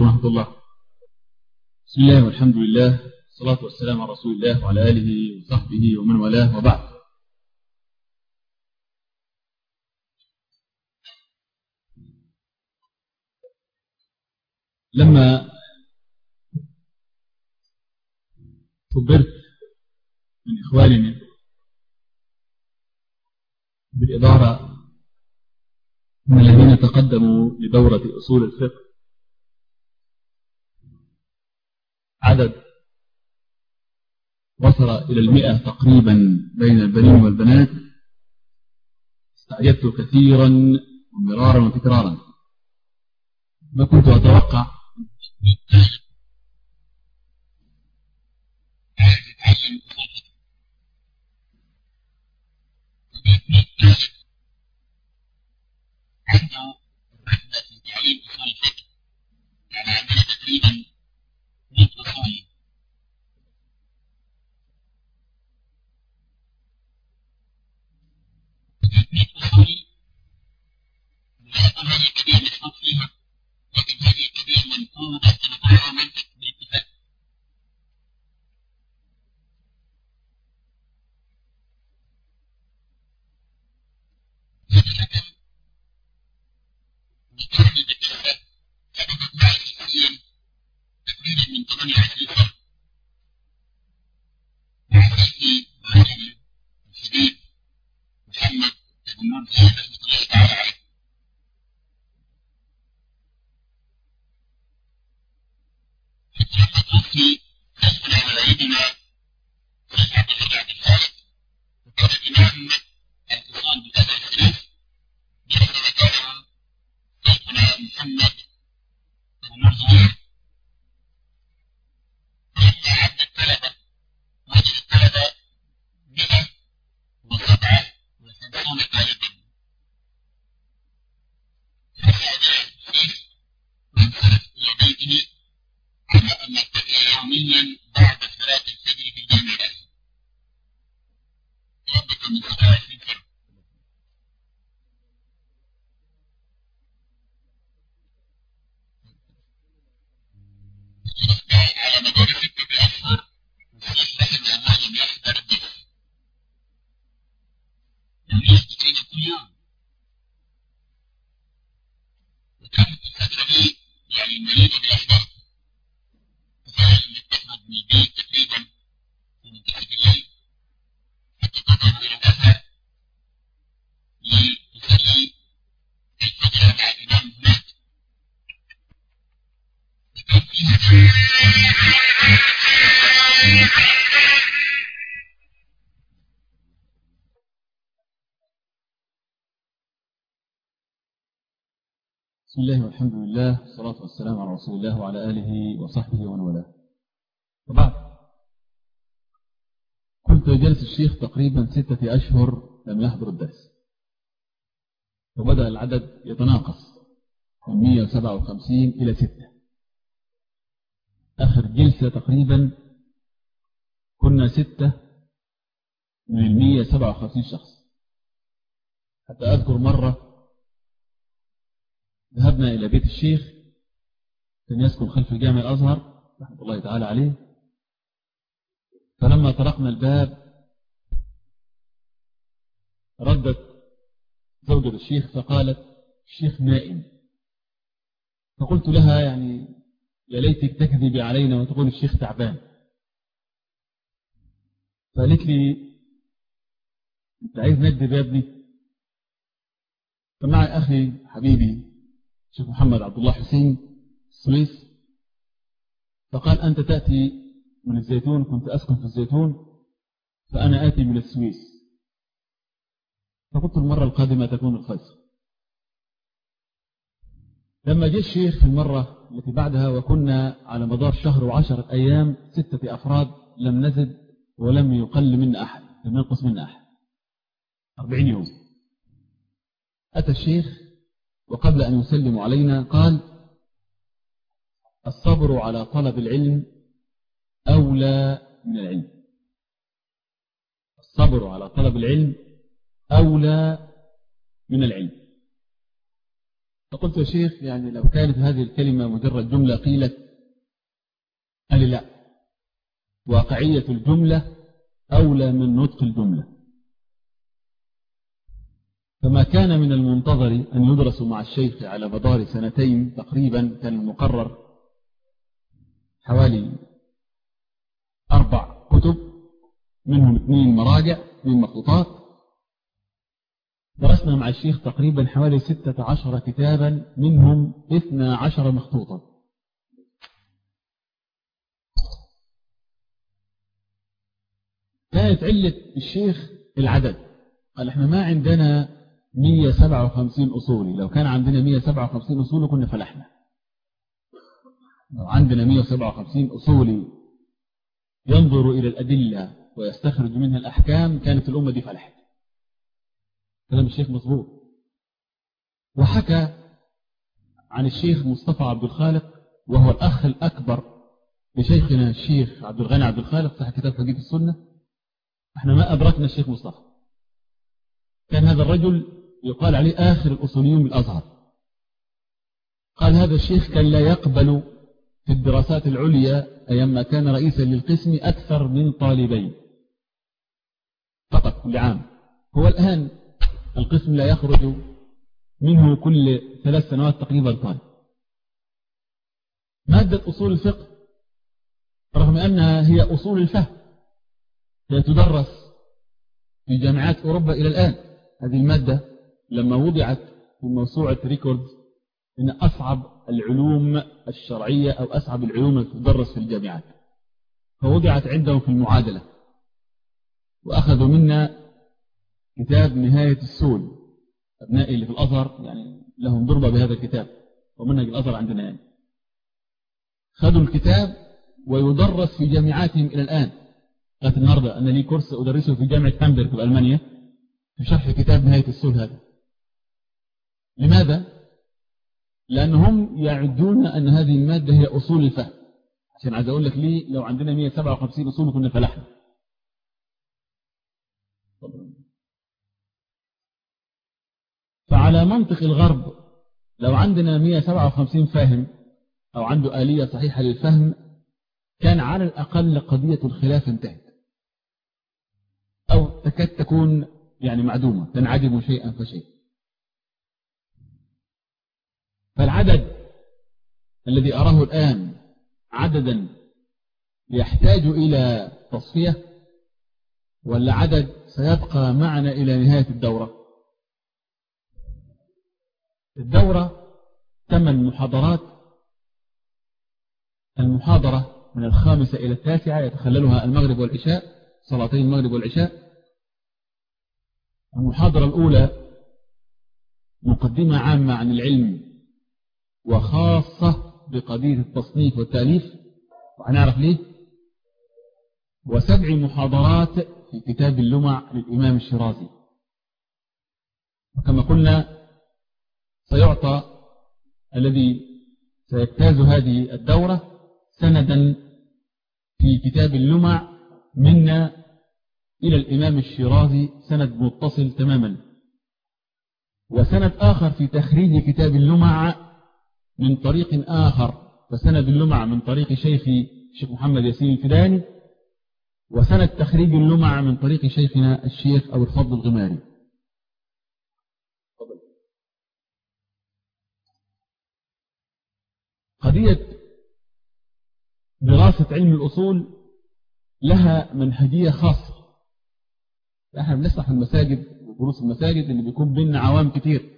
عليكم ورحمة الله. بسم الله والحمد لله والصلاة والسلام على رسول الله وعلى آله وصحبه ومن والاه وبعد. لما خبرت من إخواننا بالإدارة من الذين تقدموا لدورة أصول الفقه عدد وصل إلى المئة تقريبا بين البنين والبنات استعجبت كثيرا ومرارا وتكرارا ما كنت أتوقع 不同意。understood بسم الله والحمد لله والصلاة والسلام على رسول الله وعلى آله وصحبه ومن والاه وبعد كنت جلس الشيخ تقريبا ستة أشهر لم يحضر الدرس وبدأ العدد يتناقص من 157 إلى 6 آخر جلسة تقريبا كنا ستة من 157 شخص حتى أذكر مرة ذهبنا إلى بيت الشيخ كان يسكن خلف جامع الأزهر رحمة الله تعالى عليه. فلما طرقنا الباب ردت زوجة الشيخ فقالت الشيخ نائم. فقلت لها يعني يا ليتك تكذبي علينا وتقول الشيخ تعبان. فقالت لي أنت عايز نكذب يا ابني فمعي أخي حبيبي شيخ محمد عبد الله حسين السويس فقال أنت تأتي من الزيتون كنت أسكن في الزيتون فأنا آتي من السويس. فقلت المرة القادمة تكون الخيص لما جاء الشيخ في المرة التي بعدها وكنا على مدار شهر وعشرة أيام ستة أفراد لم نزد ولم يقل منا أحد لم ينقص منا أحد. أربعين يوم. أتى الشيخ وقبل أن يسلم علينا قال الصبر على طلب العلم أولى من العلم. الصبر على طلب العلم أولى من العلم. فقلت يا شيخ يعني لو كانت هذه الكلمة مجرد جملة قيلت قال لا. واقعية الجملة أولى من نطق الجملة. فما كان من المنتظر أن يدرس مع الشيخ على مدار سنتين تقريبا كان المقرر حوالي أربع كتب منهم اثنين مراجع اثنين مخطوطات. درسنا مع الشيخ تقريبا حوالي ستة عشر كتابا منهم اثنى عشر مخطوطا. كانت علة الشيخ العدد. قال إحنا ما عندنا 157 أصولي. لو كان عندنا 157 أصولي كنا فلحنا. لو عندنا 157 أصولي ينظر إلى الأدلة ويستخرج منها الأحكام كانت الأمة دي فلحت. كلام الشيخ مظبوط. وحكى عن الشيخ مصطفى عبد الخالق وهو الأخ الأكبر لشيخنا الشيخ عبد الغني عبد الخالق صاحب كتاب حديث السنة. إحنا ما أدركنا الشيخ مصطفى. كان هذا الرجل يقال عليه آخر الأصوليون بالأزهر. قال هذا الشيخ كان لا يقبل في الدراسات العليا أيام ما كان رئيسا للقسم أكثر من طالبين. فقط كل عام. هو الآن القسم لا يخرج منه كل ثلاث سنوات تقريبا. طالب مادة أصول الفقه رغم أنها هي أصول الفهم هي تدرس في جامعات أوروبا إلى الآن. هذه المادة لما وضعت في موسوعة ريكورد إن أصعب العلوم الشرعية أو أصعب العلوم التي تدرس في الجامعات. فوضعت عندهم في المعادلة. وأخذوا منا كتاب نهاية السول. أبنائي اللي في الأزهر يعني لهم ضربة بهذا الكتاب. ومنهج الأزهر عندنا يعني. خذوا الكتاب ويدرس في جامعاتهم إلى الآن. لغاية النهاردة أنا لي كورس أدرسه في جامعة هامبرغ في ألمانيا. في شرح كتاب نهاية السول هذا. لماذا؟ لأنهم يعدون أن هذه المادة هي أصول الفهم. عشان عايز أقول لك ليه؟ لو عندنا 157 أصول كنا فلحنا. فعلى منطق الغرب لو عندنا 157 فاهم أو عنده آلية صحيحة للفهم كان على الأقل قضية الخلاف انتهت. أو تكاد تكون يعني معدومة تنعدم شيئا فشيء فالعدد الذي أراه الآن عددا يحتاج إلى تصفية ولا عدد سيبقى معنا إلى نهاية الدورة؟ الدورة ثمان محاضرات المحاضرة من الخامسة إلى التاسعة يتخللها المغرب والعشاء صلاتين المغرب والعشاء. المحاضرة الأولى مقدمة عامة عن العلم وخاصة بقضية التصنيف والتأليف. وهنعرف ليه؟ وسبع محاضرات في كتاب اللمع للإمام الشرازي وكما قلنا سيعطى الذي سيجتاز هذه الدورة سندا في كتاب اللمع منا إلى الإمام الشيرازي سند متصل تماما. وسند آخر في تخريج كتاب اللمع من طريق آخر. فسند اللمع من طريق شيخي الشيخ محمد ياسين الفداني وسند تخريج اللمع من طريق شيخنا الشيخ أبو الفضل الغماري. قضية دراسة علم الأصول لها منهجية خاصة. إحنا بنسمح المساجد ودروس المساجد اللي بيكون بيننا عوام كتير.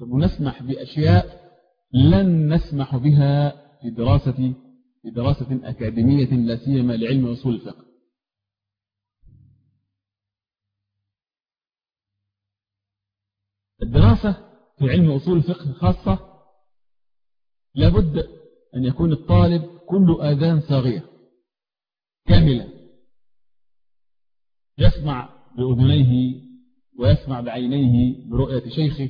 ونسمح بأشياء لن نسمح بها في دراسة في دراسة أكاديمية لا سيما لعلم أصول الفقه. الدراسة في علم أصول الفقه خاصة لابد أن يكون الطالب كل آذان صاغية كاملة. يسمع بأذنيه ويسمع بعينيه برؤية شيخه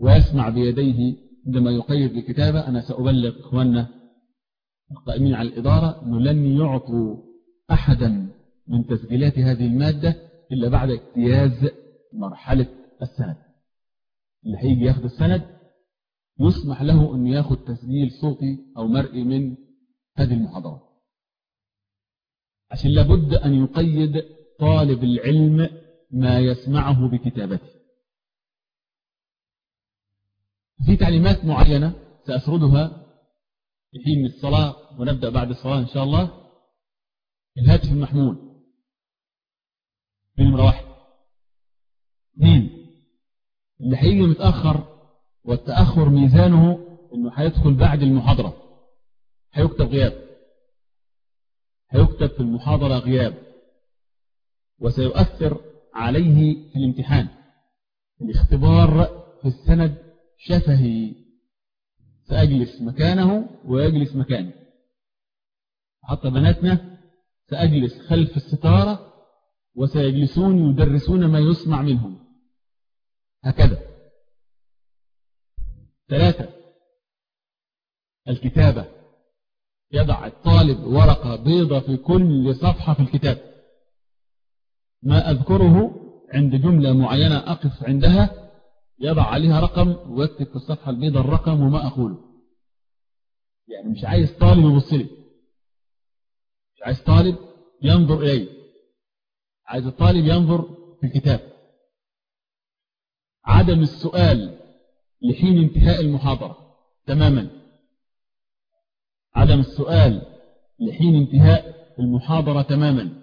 ويسمع بيديه عندما يقيد الكتابة أنا سأبلغ إخواننا القائمين على الإدارة أنه لن يعطوا أحدا من تسجيلات هذه المادة إلا بعد اجتياز مرحلة السند. اللي هيجي ياخد السند يسمح له أن ياخد تسجيل صوتي أو مرئي من هذه المحاضرات. عشان لابد أن يقيد طالب العلم ما يسمعه بكتابته. في تعليمات معينة سأسردها في حين الصلاة ونبدأ بعد الصلاة إن شاء الله الهاتف المحمول. نمرة واحد اثنين اللي هيجي متأخر والتأخر ميزانه إنه هيدخل بعد المحاضرة. هيكتب غياب. هيكتب في المحاضرة غياب. وسيؤثر عليه في الامتحان. الاختبار في السند شفهي. سأجلس مكانه ويجلس مكاني. حتى بناتنا سأجلس خلف الستارة وسيجلسون يدرسون ما يسمع منهم. هكذا. ثلاثة. الكتابة. يضع الطالب ورقة بيضة في كل صفحة في الكتاب. ما أذكره عند جملة معينة أقف عندها يضع عليها رقم ويكتب في الصفحة البيضاء الرقم وما أقوله يعني مش عايز طالب يبص لي. مش عايز طالب ينظر إلي. عايز الطالب ينظر في الكتاب. عدم السؤال لحين انتهاء المحاضرة. تماما. عدم السؤال لحين انتهاء المحاضرة. تماما.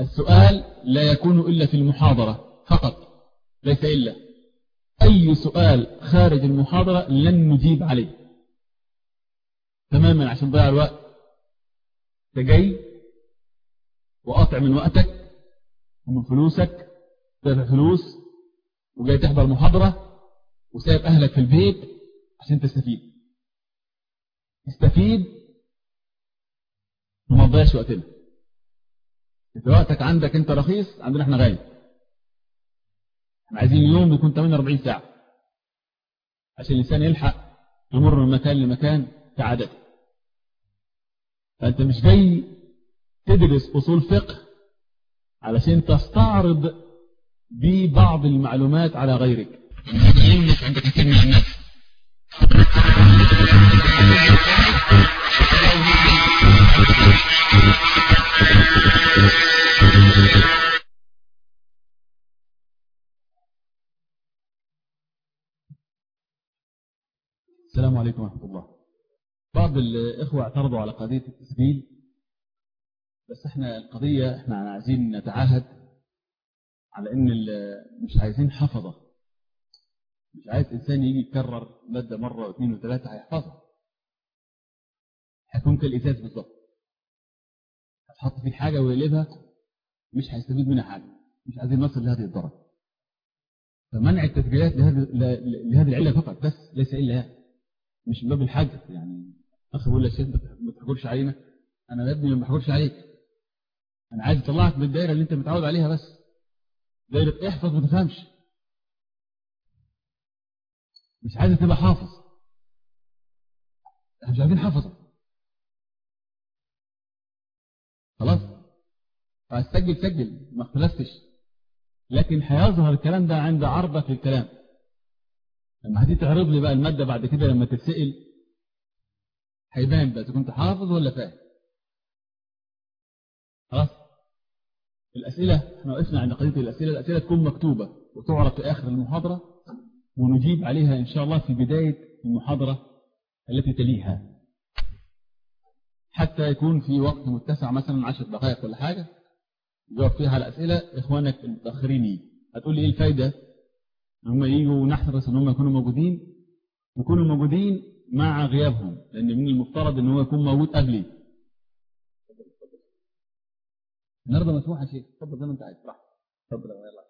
السؤال لا يكون إلا في المحاضرة. فقط. ليس إلا. أي سؤال خارج المحاضرة لن نجيب عليه. تماما عشان ضيع الوقت. تجي وقطع من وقتك ومن فلوسك دافع فلوس وجاي تحضر محاضرة وسايب أهلك في البيت عشان تستفيد. استفيد وما تضيعش وقتنا. إذا وقتك عندك أنت رخيص عندنا إحنا غالي. عايزين اليوم يكون 48 ساعة. عشان الإنسان يلحق يمر من مكان لمكان كعادته فأنت مش جاي تدرس أصول فقه علشان تستعرض ببعض المعلومات على غيرك. الناس السلام عليكم ورحمة الله. بعض الإخوة اعترضوا على قضية التسجيل بس إحنا القضية إحنا عايزين نتعاهد على إن مش عايزين حفظة. مش عايز إنسان يجي يكرر مادة مرة واثنين وثلاثة هيحفظها. هيكون كالإزاز بالظبط. هتحط فيه حاجة ويقلبها مش هيستفيد منها حاجة. مش عايزين نصل لهذه الدرجة. فمنع التسجيلات لهذه لهذه العلة فقط بس ليس إلا مش من باب الحجر يعني أخي بيقول لك شيخ ما تحجرش علينا. أنا يا ابني ما بحجرش عليك. أنا عايز أطلعك من الدائرة اللي أنت متعود عليها بس. دائرة احفظ ما تفهمش. مش عايز تبقى حافظ. إحنا مش عايزين حافظة خلاص؟ فهتسجل سجل ما اختلفتش. لكن هيظهر الكلام ده عند عرضك للكلام. لما هتيجي تعرض لي بقى المادة بعد كده لما تتسأل هيبان بقى كنت حافظ ولا فاهم. خلاص؟ الأسئلة إحنا وقفنا عند قضية الأسئلة الأسئلة تكون مكتوبة وتعرض في آخر المحاضرة ونجيب عليها إن شاء الله في بداية المحاضرة التي تليها. حتى يكون في وقت متسع مثلا عشر دقائق ولا حاجة جاوب فيها على أسئلة إخوانك المتأخرين. هتقول لي إيه الفايدة؟ إن هم يجوا ونحرص إن هم يكونوا موجودين يكونوا موجودين مع غيابهم لأن من المفترض إن هو يكون موجود قبلي. النهارده مسموح يا شيخ. اتفضل زي ما أنت عايز. راح اتفضل يلا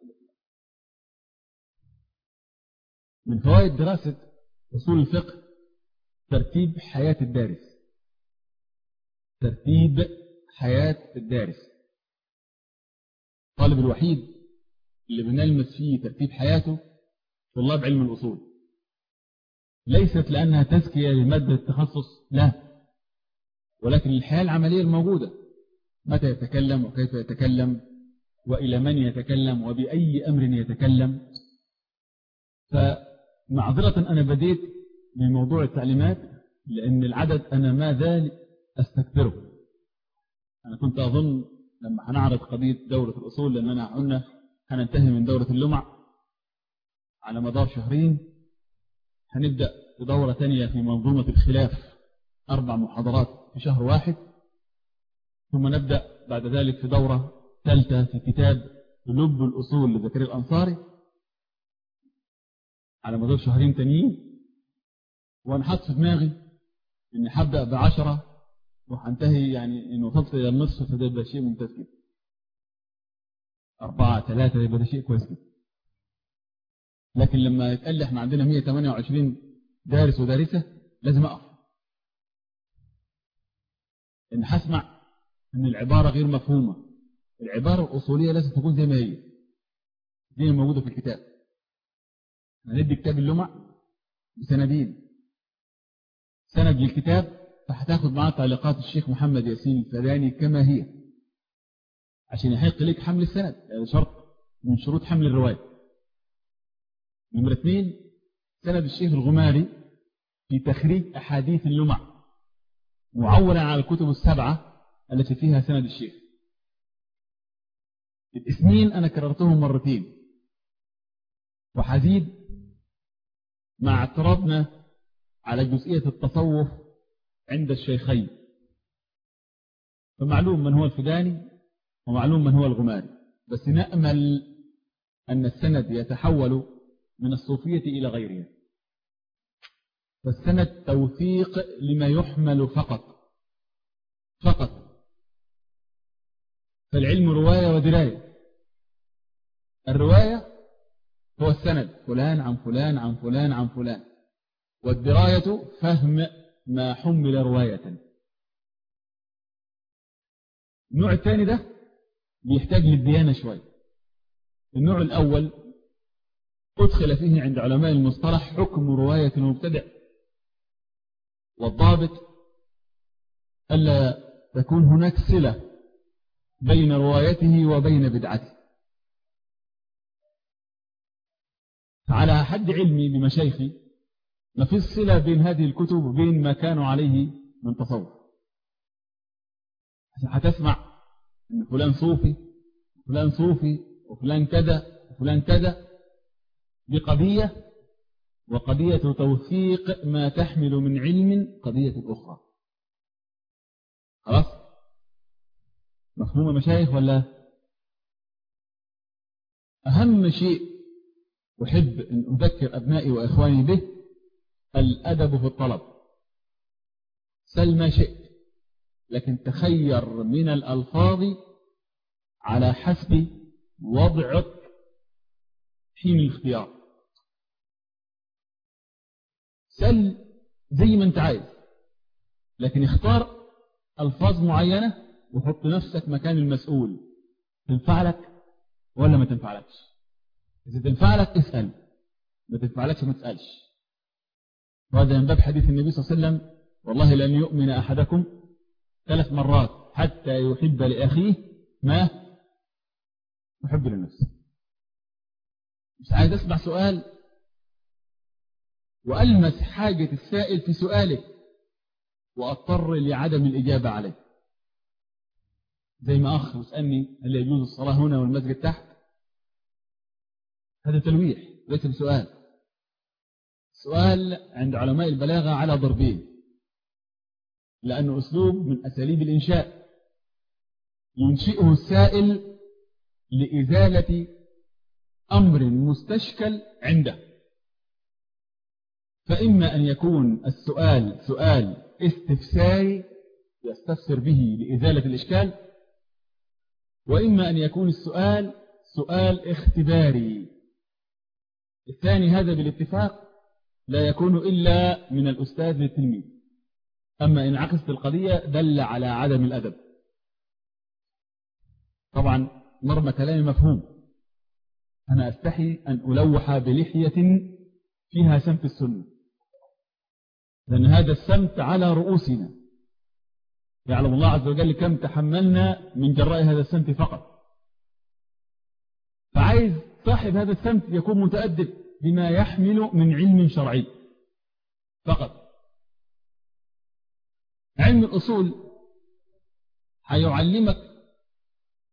من فوائد دراسة أصول الفقه ترتيب حياة الدارس. ترتيب حياة الدارس. الطالب الوحيد اللي بنلمس فيه ترتيب حياته طلاب علم الأصول. ليست لأنها تزكية لمادة التخصص لا. ولكن الحياة العملية الموجودة. متى يتكلم وكيف يتكلم وإلى من يتكلم وبأي أمر يتكلم. فمعذرة أنا بديت من موضوع التعليمات لأن العدد أنا ما زال أستكبره أنا كنت أظن لما هنعرض قضية دورة الأصول لأننا قلنا هننتهي من دورة اللمع. على مدار شهرين هنبدأ بدورة تانية في منظومة الخلاف أربع محاضرات في شهر واحد ثم نبدأ بعد ذلك في دورة ثالثة في كتاب لب الأصول لزكريا الأنصاري على مدار شهرين تانيين. وأنا حاطط في دماغي إني هبدأ بعشرة وهنتهي يعني إن وصلت إلى النصف فده يبقى شيء ممتاز جدا. أربعة ثلاثة يبقى ده شيء كويس جدا. لكن لما يتقال لي إحنا عندنا 128 دارس ودارسة لازم أقف. إن هسمع إن العبارة غير مفهومة العبارة الأصولية لازم تكون زي ما هي دي موجودة في الكتاب. هندي كتاب اللمع بسندين. سند للكتاب فهتاخد معاه تعليقات الشيخ محمد ياسين الفداني كما هي. عشان يحق لك حمل السند هذا شرط من شروط حمل الرواية. نمرة اثنين سند الشيخ الغماري في تخريج أحاديث اللمع معولا على الكتب السبعة التي فيها سند الشيخ. الاثنين أنا كررتهم مرتين. وحزيد مع اعتراضنا على جزئية التصوف عند الشيخين. فمعلوم من هو الفداني ومعلوم من هو الغماري. بس نأمل أن السند يتحول من الصوفية إلى غيرها. فالسند توثيق لما يحمل فقط. فقط. فالعلم رواية ودراية. الرواية هو السند. فلان عن فلان عن فلان عن فلان. والدراية فهم ما حمل رواية. النوع الثاني ده بيحتاج للديانة شوي. النوع الأول أدخل فيه عند علماء المصطلح حكم رواية المبتدع. والضابط ألا تكون هناك صلة بين روايته وبين بدعته. على حد علمي بمشايخي ما في صلة بين هذه الكتب وبين ما كانوا عليه من تصوف. هتسمع إن فلان صوفي فلان صوفي وفلان كذا وفلان كذا دي قضية وقضية توثيق ما تحمل من علم قضية أخرى. خلاص؟ مفهوم مشايخ ولا؟ أهم شيء أحب أن أذكر أبنائي وإخواني به الأدب في الطلب. سل ما شئت لكن تخير من الألفاظ على حسب وضعك حين الاختيار سل زي ما انت عايز لكن اختار ألفاظ معينة وحط نفسك مكان المسؤول. تنفع لك ولا ما تنفعلكش؟ إذا تنفع لك اسأل ما تنفعلكش ما تسألش. وهذا من باب حديث النبي صلى الله عليه وسلم والله لن يؤمن أحدكم ثلاث مرات حتى يحب لأخيه ما يحب لنفسه. مش عايز أسمع سؤال؟ وألمس حاجة السائل في سؤالك وأضطر لعدم الإجابة عليه. زي ما أخ يسألني هل يجوز الصلاة هنا والمسجد تحت؟ هذا تلويح ليس بسؤال. سؤال عند علماء البلاغة على ضربين. لأنه أسلوب من أساليب الإنشاء. ينشئه السائل لإزالة أمر مستشكل عنده. فإما أن يكون السؤال سؤال استفساري يستفسر به لإزالة الإشكال وإما أن يكون السؤال سؤال اختباري. الثاني هذا بالاتفاق لا يكون إلا من الأستاذ للتلميذ. أما إن عكست القضية دل على عدم الأدب. طبعا مرمى كلامي مفهوم. أنا أستحي أن ألوح بلحية فيها سمت السنة. لأن هذا السمت على رؤوسنا. يعلم الله عز وجل كم تحملنا من جراء هذا السمت فقط. فعايز صاحب هذا السمت يكون متأدب بما يحمل من علم شرعي. فقط. علم الأصول هيعلمك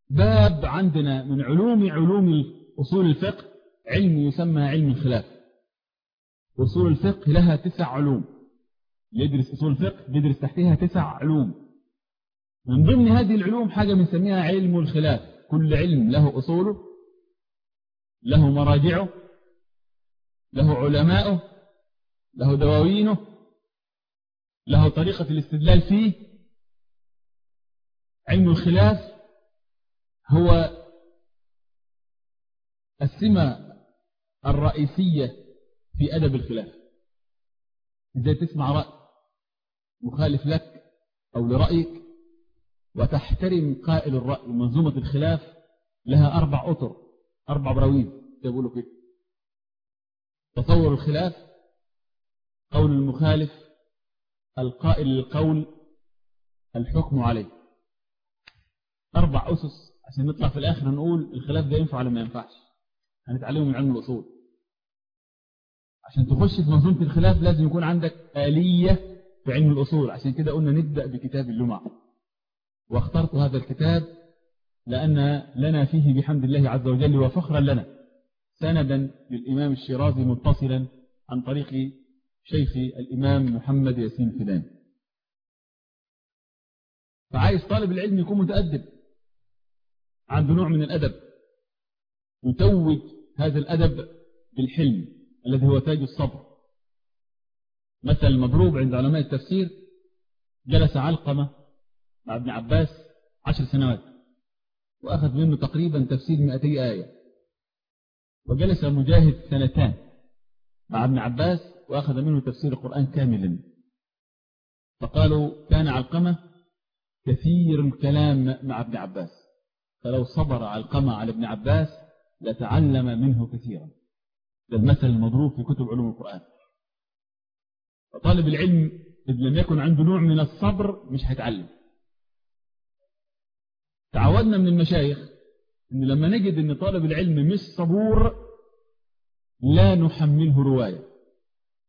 باب عندنا من علوم علوم أصول الفقه علم يسمى علم الخلاف. أصول الفقه لها تسع علوم. يدرس أصول الفقه بيدرس تحتها تسع علوم. من ضمن هذه العلوم حاجة بنسميها علم الخلاف. كل علم له أصوله له مراجعه له علماؤه له دواوينه له طريقة الاستدلال فيه. علم الخلاف هو السمة الرئيسية في أدب الخلاف. إزاي تسمع رأي مخالف لك أو لرأيك وتحترم قائل الرأي ومنظومة الخلاف لها أربع أطر أربع براويز يقولوا كده تصور الخلاف قول المخالف القائل للقول الحكم عليه. أربع أسس عشان نطلع في الآخر نقول الخلاف ده ينفع ولا ما ينفعش؟ هنتعلمه من علم الأصول. عشان تخش في منظومة الخلاف لازم يكون عندك آلية في علم الأصول. عشان كده قلنا نبدأ بكتاب اللمع. واخترت هذا الكتاب لأن لنا فيه بحمد الله عز وجل وفخرا لنا. سندا للإمام الشيرازي متصلا عن طريق شيخ الإمام محمد ياسين فدان فعايز طالب العلم يكون متأدب عنده نوع من الأدب. يتوج هذا الأدب بالحلم الذي هو تاج الصبر. مثل مضروب عند علماء التفسير جلس علقمة مع ابن عباس عشر سنوات وأخذ منه تقريبا تفسير 200 آية. وجلس مجاهد سنتان مع ابن عباس وأخذ منه تفسير القرآن كاملا. فقالوا كان علقمة كثير الكلام مع ابن عباس. فلو صبر علقمة على ابن عباس لتعلم منه كثيرا. ده المثل المضروب في كتب علوم القرآن. فطالب العلم إذ لم يكن عنده نوع من الصبر مش هيتعلم. تعودنا من المشايخ إن لما نجد إن طالب العلم مش صبور لا نحمله رواية.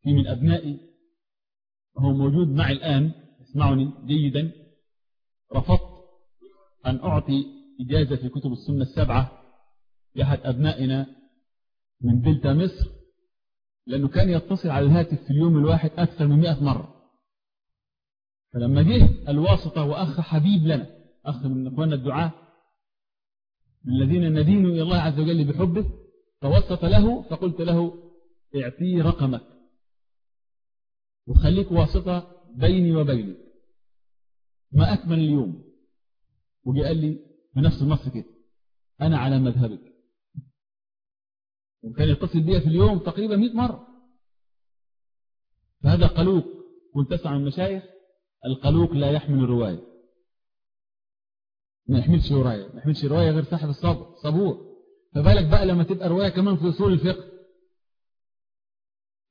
في من أبنائي هو موجود معي الآن اسمعني جيدا رفضت أن أعطي إجازة في كتب السنة السبعة لأحد أبنائنا من دلتا مصر لأنه كان يتصل على الهاتف في اليوم الواحد أكثر من مئة مرة. فلما جه الواسطة وأخ حبيب لنا أخ من أخواننا الدعاء من الذين ندين إلى الله عز وجل بحبه توسط له فقلت له اعطيه رقمك وخليك واسطة بيني وبينك. ما أكمل اليوم؟ وجي قال لي بنفس النص كده أنا على مذهبك. وكان يتصل بي في اليوم تقريبا 100 مرة. فهذا قلوق كنت تسمع من المشايخ القلوق لا يحمل الرواية. ما يحملش رواية. ما يحملش رواية غير صاحب الصبر صبور. فبالك بقى لما تبقى رواية كمان في أصول الفقه.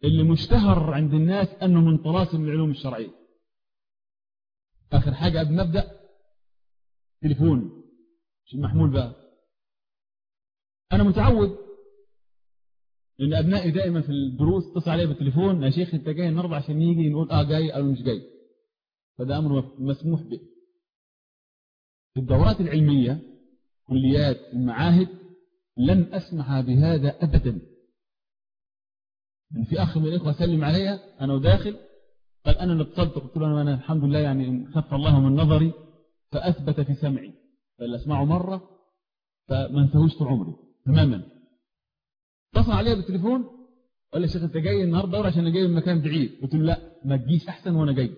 اللي مشتهر عند الناس أنه من طلاسم العلوم الشرعية. آخر حاجة قبل ما نبدأ تليفون محمول بقى. أنا متعود لأن أبنائي دائما في الدروس اتصل علي بالتليفون يا شيخ أنت جاي النهارده عشان يجي نقول آه جاي أو مش جاي. فده أمر مسموح به. في الدورات العلمية كليات المعاهد لن أسمح بهذا أبدا. يعني في أخ من الإخوة سلم علي أنا وداخل قال أنا اللي اتصلت قلت له أنا الحمد لله يعني خف الله من نظري فأثبت في سمعي. فاللي أسمعه مرة فما انتهوش طول عمري تماما. اتصل عليا بالتليفون قال لي يا شيخ أنت جاي النهارده دورة عشان أنا جاي من مكان بعيد. قلت له لا ما تجيش أحسن وأنا جاي.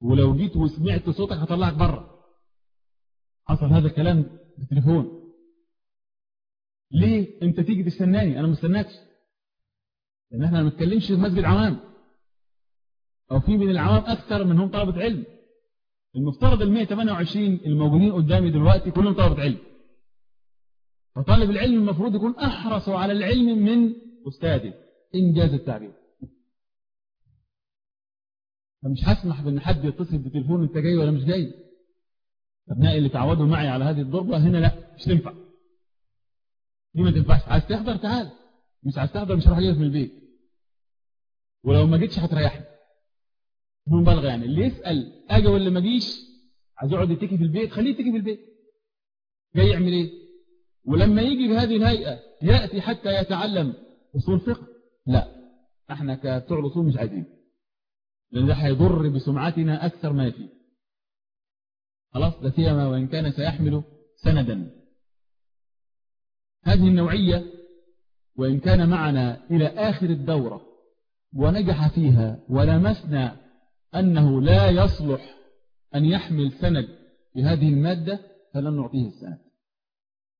ولو جيت وسمعت صوتك هطلعك بره حصل هذا الكلام بالتليفون. ليه أنت تيجي تستناني؟ أنا ما استناكش. لأن إحنا ما بنتكلمش في مسجد عوام أو في من العوام أكثر منهم طلبة علم. المفترض ال 128 الموجودين قدامي دلوقتي كلهم طلبة علم. فطالب العلم المفروض يكون أحرص على العلم من استاذه انجاز التعبير. فمش هسمح بأن حد يتصل بتليفون أنت جاي ولا مش جاي. ابنائي اللي تعودوا معي على هذه الضربة هنا لا مش تنفع. دي ما تنفعش. عايز تحضر؟ تعال. مش عايز تحضر مش هروح أجيبك من البيت. ولو ما جيتش هتريحني. بدون مبالغه يعني. اللي يسأل أجي ولا ما أجيش عايز يقعد يتكي في البيت خليه يتكي في البيت. جاي يعمل إيه؟ ولما يجي بهذه الهيئة يأتي حتى يتعلم أصول فقه؟ لا. إحنا كبتوع الأصول مش عايزين. لأن ده هيضر بسمعتنا أكثر ما يفيد. خلاص؟ ده سيما وإن كان سيحمل سندا. هذه النوعية وإن كان معنا إلى آخر الدورة ونجح فيها ولمسنا أنه لا يصلح أن يحمل سند في هذه المادة فلن نعطيه السند.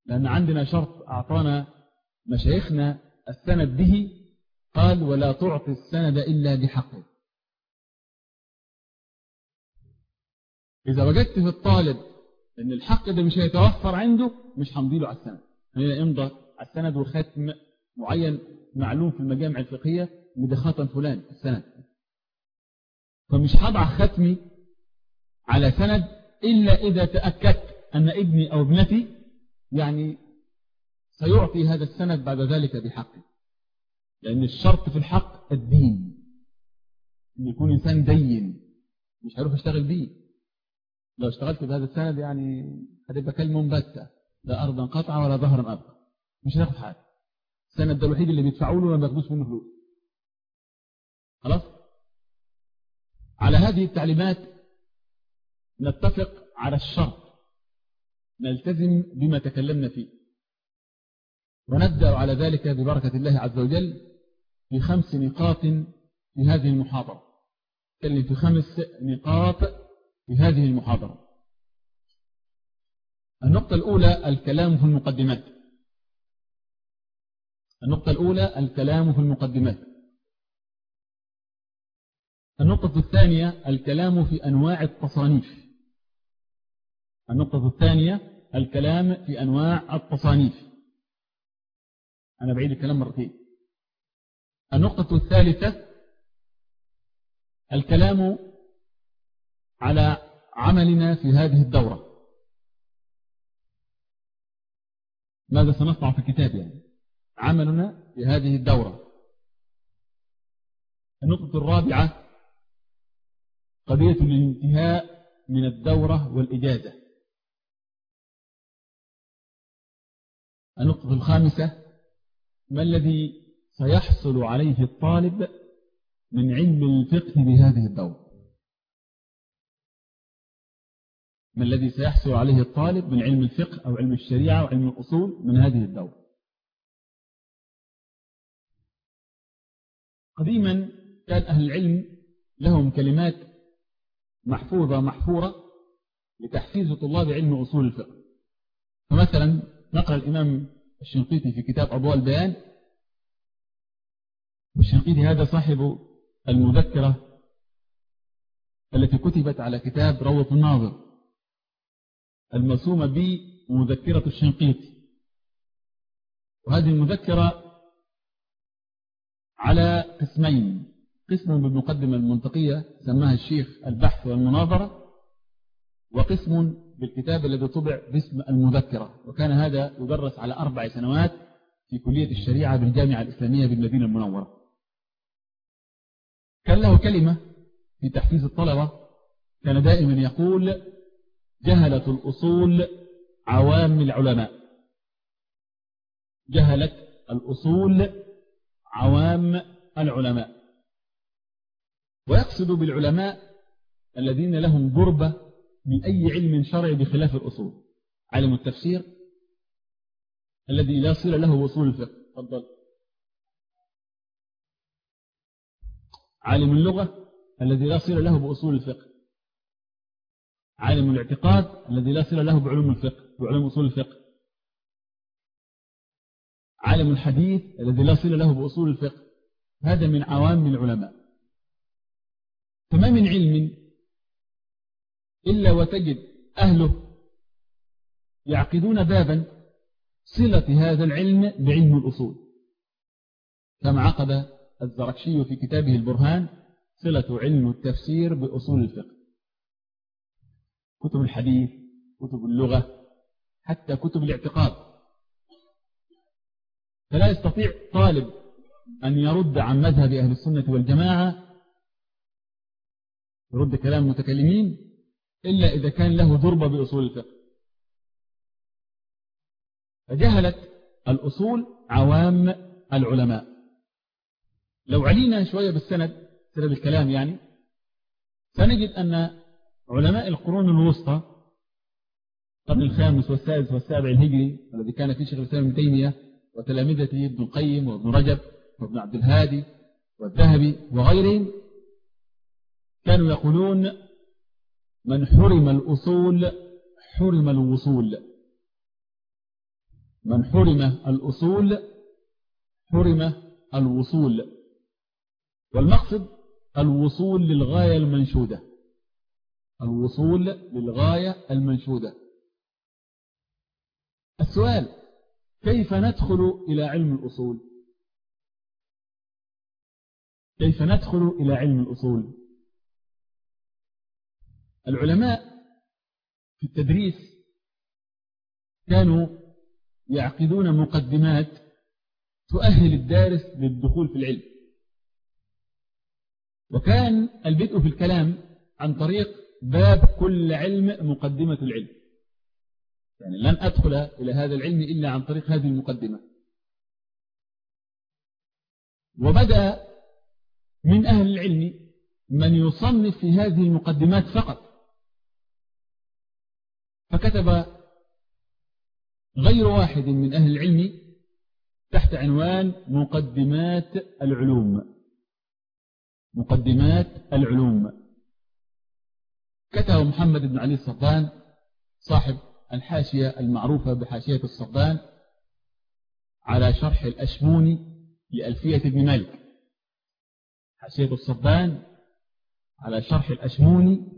لأن عندنا شرط أعطانا مشايخنا السند به قال ولا تعطي السند إلا بحقه إذا وجدت في الطالب أن الحق ده مش هيتوفر عنده مش همضيله على السند. هنا امضى على السند وختم معين معلوم في المجامع الفقهية ده خاتم فلان السند. فمش هضع ختمي على سند إلا إذا تأكدت أن ابني أو ابنتي يعني سيعطي هذا السند بعد ذلك بحقه لأن الشرط في الحق الدين. أن يكون إنسان دين. مش هروح اشتغل بيه. لو اشتغلت بهذا السند يعني هتبقى كلمة مبتة لا أرضا قطعة ولا ظهرا أبقى. مش هتاخد حاجة. السند ده الوحيد اللي بيدفعوا له وما بياخدوش منه فلوس. خلاص؟ على هذه التعليمات نتفق على الشرط. نلتزم بما تكلمنا فيه. ونبدأ على ذلك ببركة الله عز وجل في خمس نقاط في هذه المحاضرة. نتكلم في خمس نقاط في هذه المحاضرة. النقطة الأولى الكلام في المقدمات. النقطة الأولى الكلام في المقدمات. النقطة الثانية الكلام في أنواع التصانيف. النقطة الثانية الكلام في أنواع التصانيف. أنا بعيد الكلام مرتين. النقطة الثالثة الكلام على عملنا في هذه الدورة. ماذا سنصنع في الكتاب يعني؟ عملنا في هذه الدورة. النقطة الرابعة قضية الانتهاء من الدورة والإجازة. النقطة الخامسة ما الذي سيحصل عليه الطالب من علم الفقه بهذه الدورة؟ ما الذي سيحصل عليه الطالب من علم الفقه أو علم الشريعة أو علم الأصول من هذه الدورة؟ قديما كان أهل العلم لهم كلمات محفوظة محفورة لتحفيز طلاب علم أصول الفقه. فمثلا نقرأ الإمام الشنقيطي في كتاب أضواء البيان. والشنقيطي هذا صاحب المذكرة التي كتبت على كتاب روضة الناظر المرسومة بمذكرة الشنقيطي. وهذه المذكرة على قسمين. قسم بالمقدمة المنطقية سماها الشيخ البحث والمناظرة وقسم بالكتاب الذي طبع باسم المذكرة وكان هذا يدرس على أربع سنوات في كلية الشريعة بالجامعة الإسلامية بالمدينة المنورة. كان له كلمة في تحفيز الطلبة. كان دائما يقول جهلة الأصول عوام العلماء. جهلت الأصول عوام العلماء. ويقصد بالعلماء الذين لهم ضربة من أي علم شرعي بخلاف الأصول. علم التفسير الذي لا صلة له وصول الفقه. تفضل. عالم اللغة الذي لا صلة له بأصول الفقه. عالم الاعتقاد الذي لا صلة له بعلوم الفقه بعلوم أصول الفقه. عالم الحديث الذي لا صلة له بأصول الفقه. هذا من عوام العلماء. فما من علم إلا وتجد أهله يعقدون بابا صلة هذا العلم بعلم الأصول. كما عقد الزركشي في كتابه البرهان صلة علم التفسير بأصول الفقه. كتب الحديث كتب اللغة حتى كتب الاعتقاد. فلا يستطيع طالب أن يرد عن مذهب أهل السنة والجماعة يرد كلام المتكلمين إلا إذا كان له ضربة بأصول الفقه. فجهلت الأصول عوام العلماء. لو علينا شوية بالسند سند الكلام يعني سنجد أن علماء القرون الوسطى القرن الخامس والسادس والسابع الهجري الذي كان فيه شيخ الإسلام ابن تيمية وتلامذته ابن القيم وابن رجب وابن عبد الهادي والذهبي وغيرهم كانوا يقولون من حرم الأصول حرم الوصول. من حرم الأصول حرم الوصول. والمقصد الوصول للغاية المنشودة. الوصول للغاية المنشودة. السؤال كيف ندخل إلى علم الأصول؟ كيف ندخل إلى علم الأصول؟ العلماء في التدريس كانوا يعقدون مقدمات تؤهل الدارس للدخول في العلم. وكان البدء في الكلام عن طريق باب كل علم مقدمة العلم. يعني لن أدخل إلى هذا العلم إلا عن طريق هذه المقدمة. وبدأ من أهل العلم من يصنف في هذه المقدمات فقط. فكتب غير واحد من أهل العلم تحت عنوان مقدمات العلوم. مقدمات العلوم. كتب محمد بن علي الصفان صاحب الحاشية المعروفة بحاشية الصفان على شرح الأشموني لألفية ابن مالك. حاشية الصفان على شرح الأشموني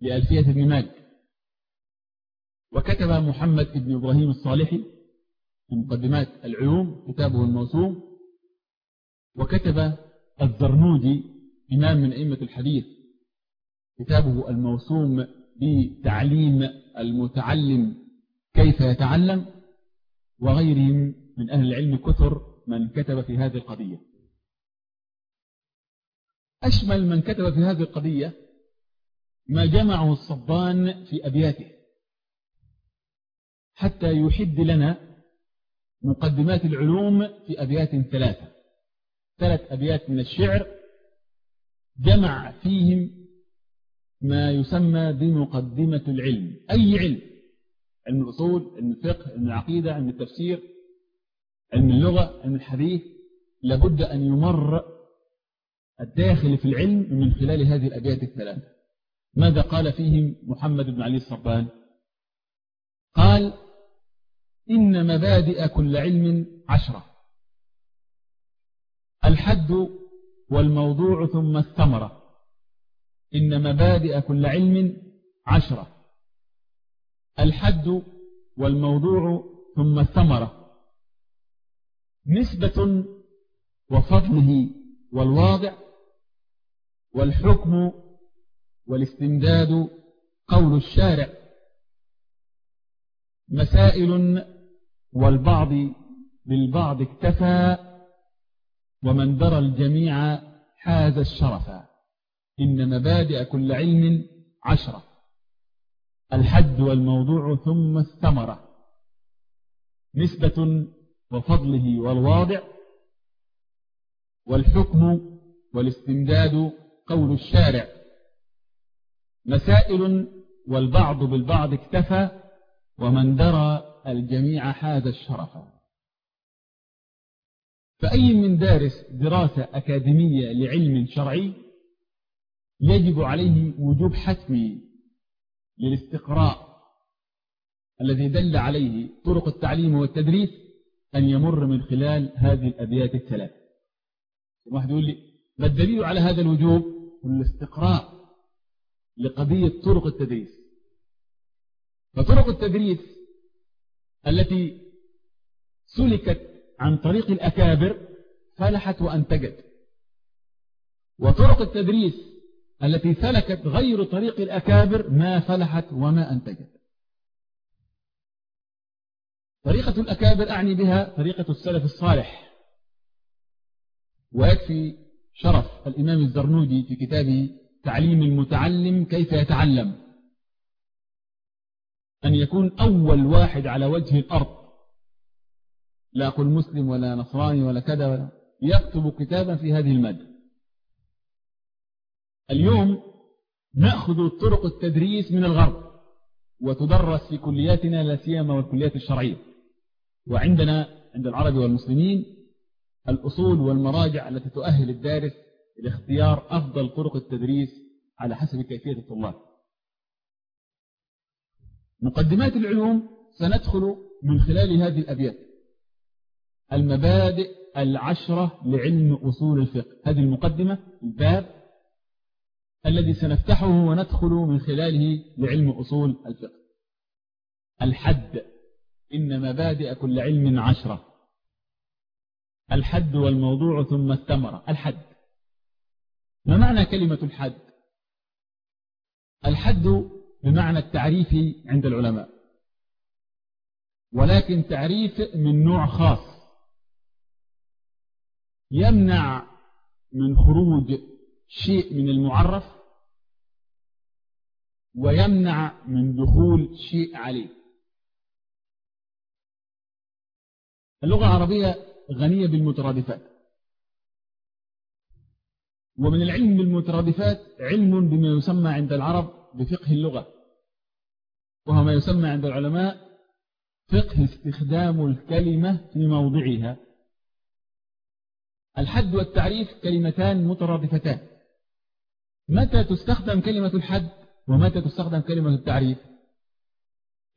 لألفية ابن مالك. وكتب محمد بن إبراهيم الصالحي في مقدمات العلوم كتابه الموسوم. وكتب الزرنوجي إمام من أئمة الحديث كتابه الموسوم بتعليم المتعلم كيف يتعلم وغيرهم من أهل العلم كثر من كتب في هذه القضية. أشمل من كتب في هذه القضية ما جمعه الصبان في أبياته. حتى يحد لنا مقدمات العلوم في أبيات ثلاثة. ثلاث أبيات من الشعر جمع فيهم ما يسمى بمقدمة العلم. أي علم؟ علم الأصول علم الفقه علم العقيدة علم التفسير علم اللغة علم الحديث. لابد أن يمر الداخل في العلم من خلال هذه الأبيات الثلاثة. ماذا قال فيهم محمد بن علي الصبان؟ قال إن مبادئ كل علم عشرة. الحد والموضوع ثم الثمرة. إن مبادئ كل علم عشرة. الحد والموضوع ثم الثمرة. نسبة وفضله والواضع والحكم والاستمداد قول الشارع. مسائل والبعض بالبعض اكتفى ومن درى الجميع حاز الشرفا إن مبادئ كل علم عشرة. الحد والموضوع ثم الثمرة. نسبة وفضله والواضع. والحكم والاستمداد قول الشارع. مسائل والبعض بالبعض اكتفى ومن درى الجميع حاز الشرفا فأي من دارس دراسة أكاديمية لعلم شرعي يجب عليه وجوب حتمي للاستقراء الذي دل عليه طرق التعليم والتدريس أن يمر من خلال هذه الأبيات الثلاث. واحد يقول لي ما الدليل على هذا الوجوب؟ الاستقراء لقضية طرق التدريس. فطرق التدريس التي سلكت عن طريق الأكابر فلحت وأنتجت وطرق التدريس التي سلكت غير طريق الأكابر ما فلحت وما أنتجت طريقة الأكابر أعني بها طريقة السلف الصالح. ويكفي شرف الإمام الزرنوجي في كتابه تعليم المتعلم كيف يتعلم. أن يكون أول واحد على وجه الأرض. لا أقول مسلم ولا نصراني ولا كذا ولا يكتب كتابا في هذه المادة. اليوم نأخذ طرق التدريس من الغرب وتدرس في كلياتنا لا سيما والكليات الشرعية. وعندنا عند العرب والمسلمين الأصول والمراجع التي تؤهل الدارس لاختيار أفضل طرق التدريس على حسب كيفية الطلاب. مقدمات العلوم سندخل من خلال هذه الأبيات. المبادئ العشرة لعلم أصول الفقه. هذه المقدمة الباب الذي سنفتحه وندخل من خلاله لعلم أصول الفقه. الحد. إن مبادئ كل علم عشرة. الحد والموضوع ثم الثمرة. الحد. ما معنى كلمة الحد؟ الحد بمعنى التعريف عند العلماء. ولكن تعريف من نوع خاص. يمنع من خروج شيء من المعرف ويمنع من دخول شيء عليه. اللغة العربية غنية بالمترادفات. ومن العلم بالمترادفات علم بما يسمى عند العرب بفقه اللغة وهو ما يسمى عند العلماء فقه استخدام الكلمة في موضعها. الحد والتعريف كلمتان مترادفتان. متى تستخدم كلمة الحد ومتى تستخدم كلمة التعريف؟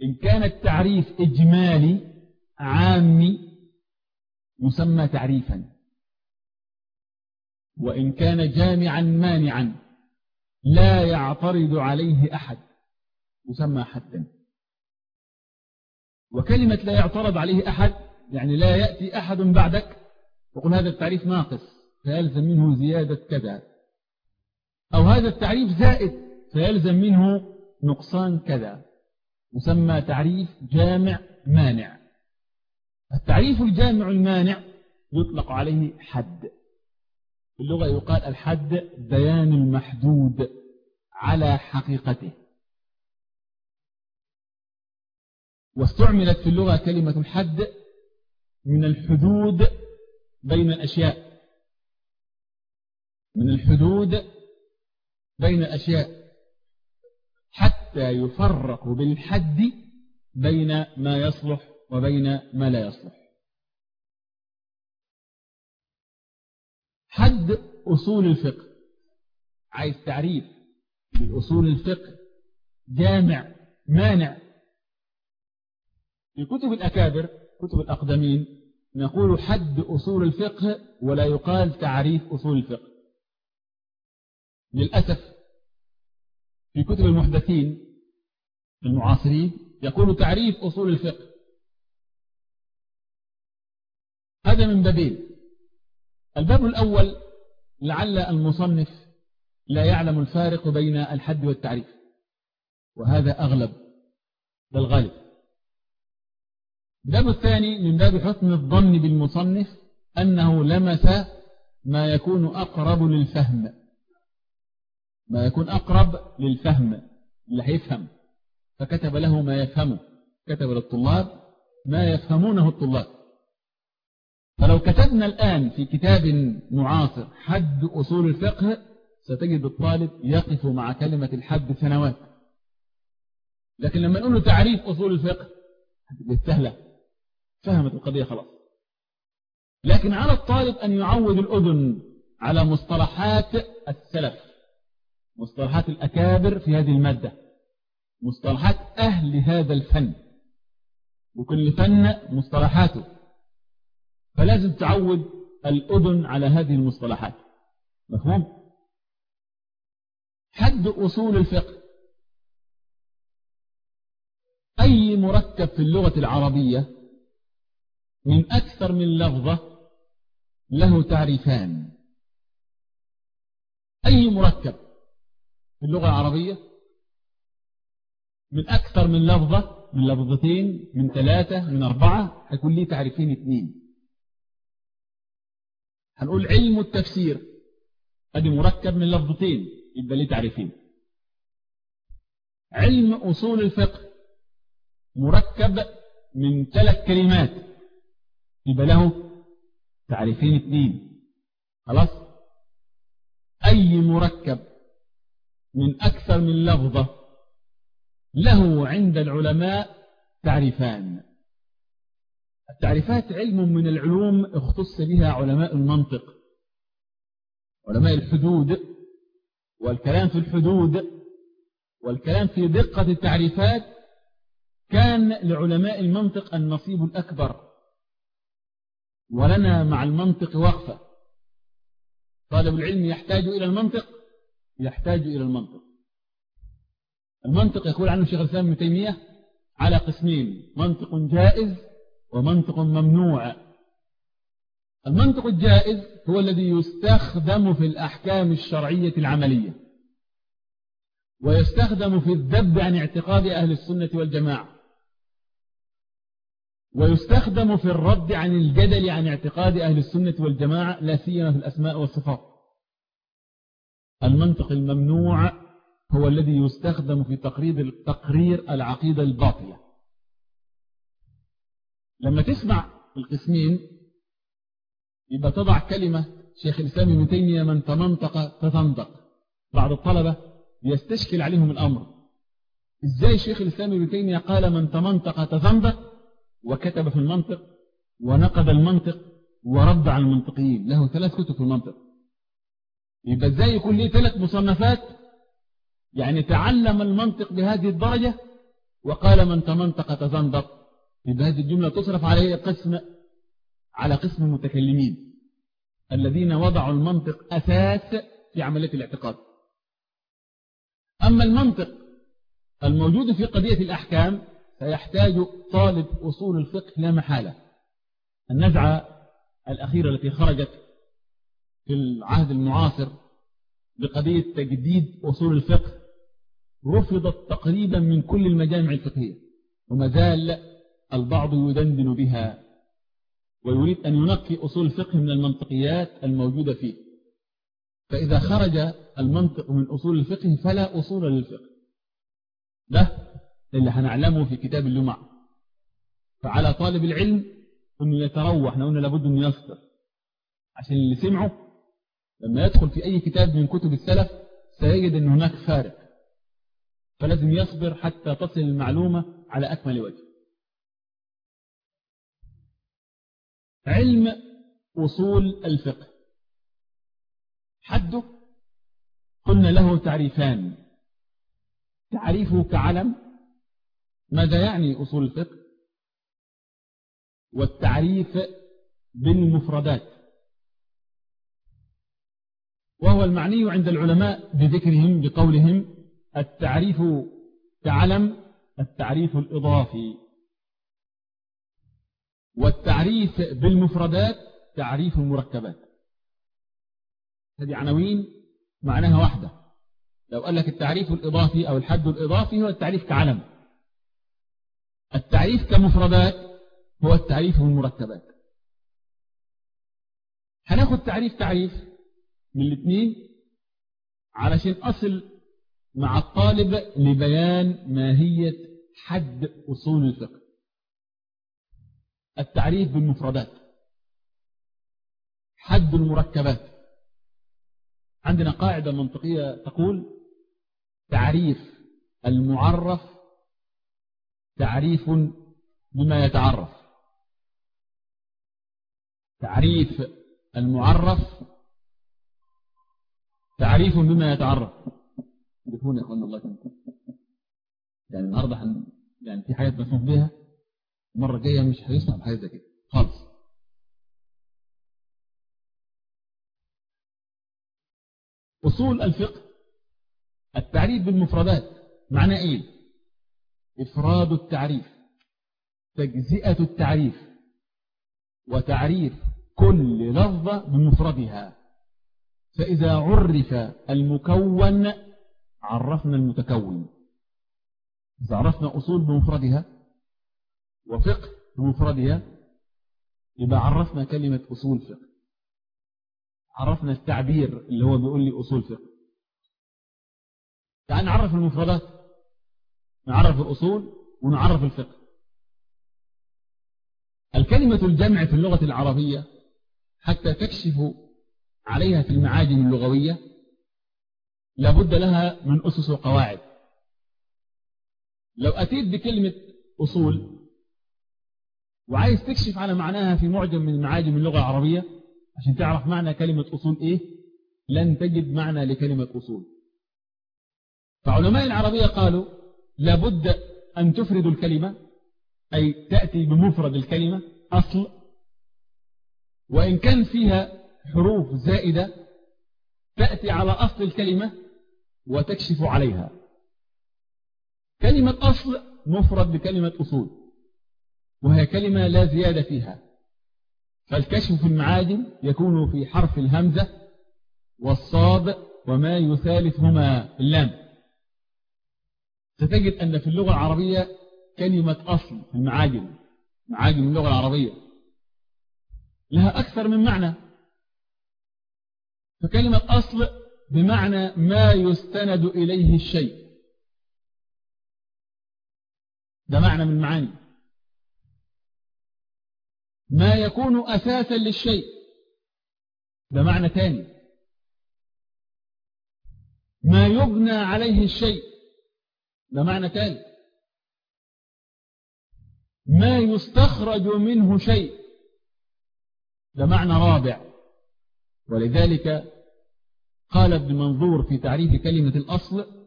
إن كان التعريف إجمالي عامي يسمى تعريفا. وإن كان جامعا مانعا لا يعترض عليه أحد. يسمى حدا وكلمة لا يعترض عليه أحد يعني لا يأتي أحد بعدك وقل هذا التعريف ناقص فيلزم منه زيادة كذا. أو هذا التعريف زائد فيلزم منه نقصان كذا. يسمى تعريف جامع مانع. التعريف الجامع المانع يطلق عليه حد. في اللغة يقال الحد بيان المحدود على حقيقته. واستعملت في اللغة كلمة الحد من الحدود بين الأشياء. من الحدود بين الأشياء. حتى يفرق بالحد بين ما يصلح وبين ما لا يصلح. حد أصول الفقه. عايز تعريف. بالأصول الفقه جامع مانع. في كتب الأكابر كتب الأقدمين نقول حد أصول الفقه ولا يقال تعريف أصول الفقه. للأسف في كتب المحدثين المعاصرين يقول تعريف أصول الفقه. هذا من بابين. الباب الأول لعل المصنف لا يعلم الفارق بين الحد والتعريف وهذا أغلب بالغالب. الباب الثاني من باب حسن الظن بالمصنف أنه لمس ما يكون أقرب للفهم ما يكون أقرب للفهم اللي هيفهم فكتب له ما يفهمه كتب للطلاب ما يفهمونه الطلاب. فلو كتبنا الآن في كتاب معاصر حد أصول الفقه ستجد الطالب يقف مع كلمة الحد سنوات. لكن لما نقول له تعريف أصول الفقه بالسهلة فهمت القضية خلاص. لكن على الطالب أن يعود الأذن على مصطلحات السلف مصطلحات الأكابر في هذه المادة مصطلحات أهل هذا الفن. وكل فن مصطلحاته. فلازم تعود الأذن على هذه المصطلحات. مفهوم؟ حد أصول الفقه. أي مركب في اللغة العربية من أكثر من لفظة له تعريفان. أي مركب في اللغة العربية من أكثر من لفظة من لفظتين من ثلاثة من أربعة هيكون ليه تعريفين اثنين هنقول علم التفسير. ادي مركب من لفظتين يبقى ليه تعريفين. علم أصول الفقه مركب من ثلاث كلمات يبقى له تعريفين اثنين خلاص؟ أي مركب من أكثر من لفظة له عند العلماء تعريفان. التعريفات علم من العلوم اختص بها علماء المنطق علماء الحدود والكلام في الحدود والكلام في دقة التعريفات كان لعلماء المنطق النصيب الأكبر. ولنا مع المنطق وقفة. طالب العلم يحتاج إلى المنطق؟ يحتاج إلى المنطق. المنطق يقول عنه شيخ الإسلام ابن تيمية على قسمين منطق جائز ومنطق ممنوع. المنطق الجائز هو الذي يستخدم في الأحكام الشرعية العملية ويستخدم في الذب عن اعتقاد أهل السنة والجماعة ويستخدم في الرد عن الجدل عن اعتقاد أهل السنة والجماعة لا سيما في الأسماء والصفات. المنطق الممنوع هو الذي يستخدم في تقرير تقرير العقيدة الباطلة. لما تسمع القسمين يبقى تضع كلمة شيخ الإسلام ابن تيمية من تمنطق تتنطق. بعض الطلبة يستشكل عليهم الأمر. إزاي شيخ الإسلام ابن تيمية قال من تمنطق تزندق وكتب في المنطق ونقد المنطق ورد على المنطقيين. له ثلاث كتب في المنطق. يبقى إزاي يكون ليه ثلاث مصنفات؟ يعني تعلم المنطق بهذه الدرجة وقال من تمنطق تزندق يبقى هذه الجملة تصرف عليه قسم على قسم المتكلمين الذين وضعوا المنطق أساس في عملية الاعتقاد. أما المنطق الموجود في قضية الأحكام فيحتاج طالب أصول الفقه لا محالة. النزعة الأخيرة التي خرجت في العهد المعاصر بقضية تجديد أصول الفقه رفضت تقريبا من كل المجامع الفقهية وما زال البعض يدندن بها ويريد أن ينقي أصول الفقه من المنطقيات الموجودة فيه. فإذا خرج المنطق من أصول الفقه فلا أصول للفقه. ده اللي هنعلمه في كتاب اللمع فعلى طالب العلم أنه يتروح قلنا لابد أنه يصبر عشان اللي سمعه لما يدخل في أي كتاب من كتب السلف سيجد أن هناك فارق. فلازم يصبر حتى تصل المعلومة على أكمل وجه. علم أصول الفقه. حده قلنا له تعريفان. تعريفه كعلم ماذا يعني أصول الفقه؟ والتعريف بالمفردات. وهو المعني عند العلماء بذكرهم بقولهم التعريف كعلم التعريف الإضافي. والتعريف بالمفردات تعريف المركبات. هذه عناوين معناها واحدة. لو قال لك التعريف الإضافي أو الحد الإضافي هو التعريف كعلم. التعريف كمفردات هو التعريف بالمركبات. هناخد تعريف تعريف من الاثنين علشان أصل مع الطالب لبيان ماهية حد أصول الفقه. التعريف بالمفردات. حد المركبات. عندنا قاعدة منطقية تقول تعريف المعرف تعريف بما يتعرف. تعريف المعرف تعريف بما يتعرف. يقولون يا اخوانا الله يعني النهارده. يعني في حاجات مسموح بها المره الجايه مش هيسمع بحاجه زي كده. خالص. أصول الفقه. التعريف بالمفردات. معناه إيه؟ إفراد التعريف. تجزئة التعريف. وتعريف كل لفظة بمفردها. فإذا عرف المكون عرفنا المتكون. إذا عرفنا أصول بمفردها وفقه بمفردها يبقى عرفنا كلمة أصول فقه. عرفنا التعبير اللي هو بيقول لي أصول فقه. تعال نعرف المفردات نعرف الأصول ونعرف الفقه. الكلمة الجمع في اللغة العربية حتى تكشف عليها في المعاجم اللغوية لابد لها من أسس وقواعد. لو أتيت بكلمة أصول وعايز تكشف على معناها في معجم من معاجم اللغة العربية عشان تعرف معنى كلمة أصول إيه؟ لن تجد معنى لكلمة أصول. فعلماء العربية قالوا لابد أن تفرد الكلمة أي تأتي بمفرد الكلمة أصل وإن كان فيها حروف زائدة تأتي على أصل الكلمة وتكشف عليها. كلمة أصل مفرد بكلمة أصول. وهي كلمة لا زيادة فيها. فالكشف في المعاجم يكون في حرف الهمزة والصاد وما يثالثهما اللام. ستجد أن في اللغة العربية كلمة أصل في المعاجم معاجم اللغة العربية. لها أكثر من معنى. فكلمة أصل بمعنى ما يستند إليه الشيء. ده معنى من معاني. ما يكون أساسا للشيء. ده معنى ثاني ما يبنى عليه الشيء. ده معنى ثالث ما يستخرج منه شيء. ده معنى رابع. ولذلك قال ابن منظور في تعريف كلمة الأصل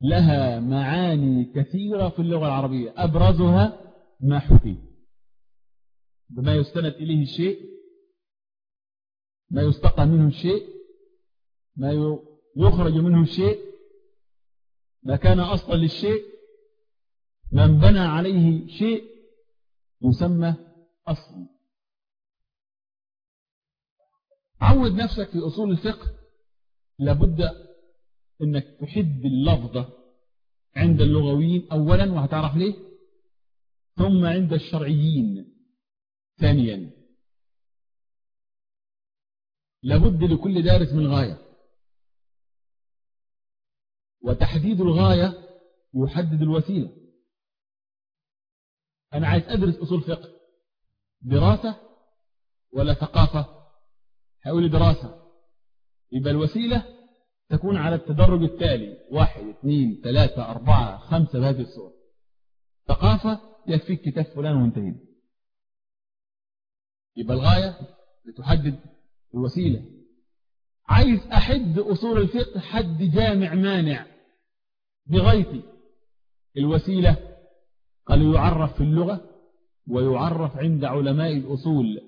لها معاني كثيرة في اللغة العربية. أبرزها ما حكي. بما يستند إليه الشيء ما يستقى منه الشيء ما يخرج منه الشيء ما كان أصلا للشيء من بنى عليه شيء يسمى أصل عود نفسك في أصول الفقه لابد إنك تحب اللفظة عند اللغويين اولا وهتعرف ليه؟ ثم عند الشرعيين. ثانيا. لابد لكل دارس من غاية. وتحديد الغاية يحدد الوسيلة. أنا عايز أدرس أصول فقه. دراسة ولا ثقافة؟ هقول دراسة. يبقى الوسيلة تكون على التدرج التالي. واحد اثنين ثلاثة أربعة خمسة بهذه الصورة ثقافة يكفيك كتاب فلان وانتهينا. يبقى الغاية بتحدد الوسيلة. عايز أحد أصول الفقه حد جامع مانع بغايتي؟ الوسيلة قال يعرف في اللغة ويعرف عند علماء الأصول.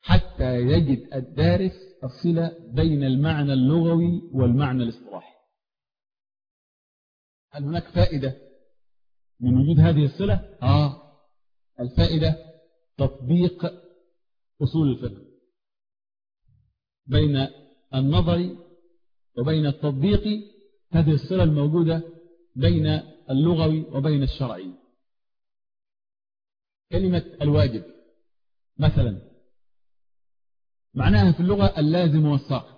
حتى يجد الدارس الصلة بين المعنى اللغوي والمعنى الاصطلاحي. هل هناك فائدة من وجود هذه الصلة؟ آه. الفائدة تطبيق أصول الفقه بين النظر وبين التطبيق هذه الصلة الموجودة بين اللغوي وبين الشرعي. كلمة الواجب مثلا معناها في اللغة اللازم والصاحب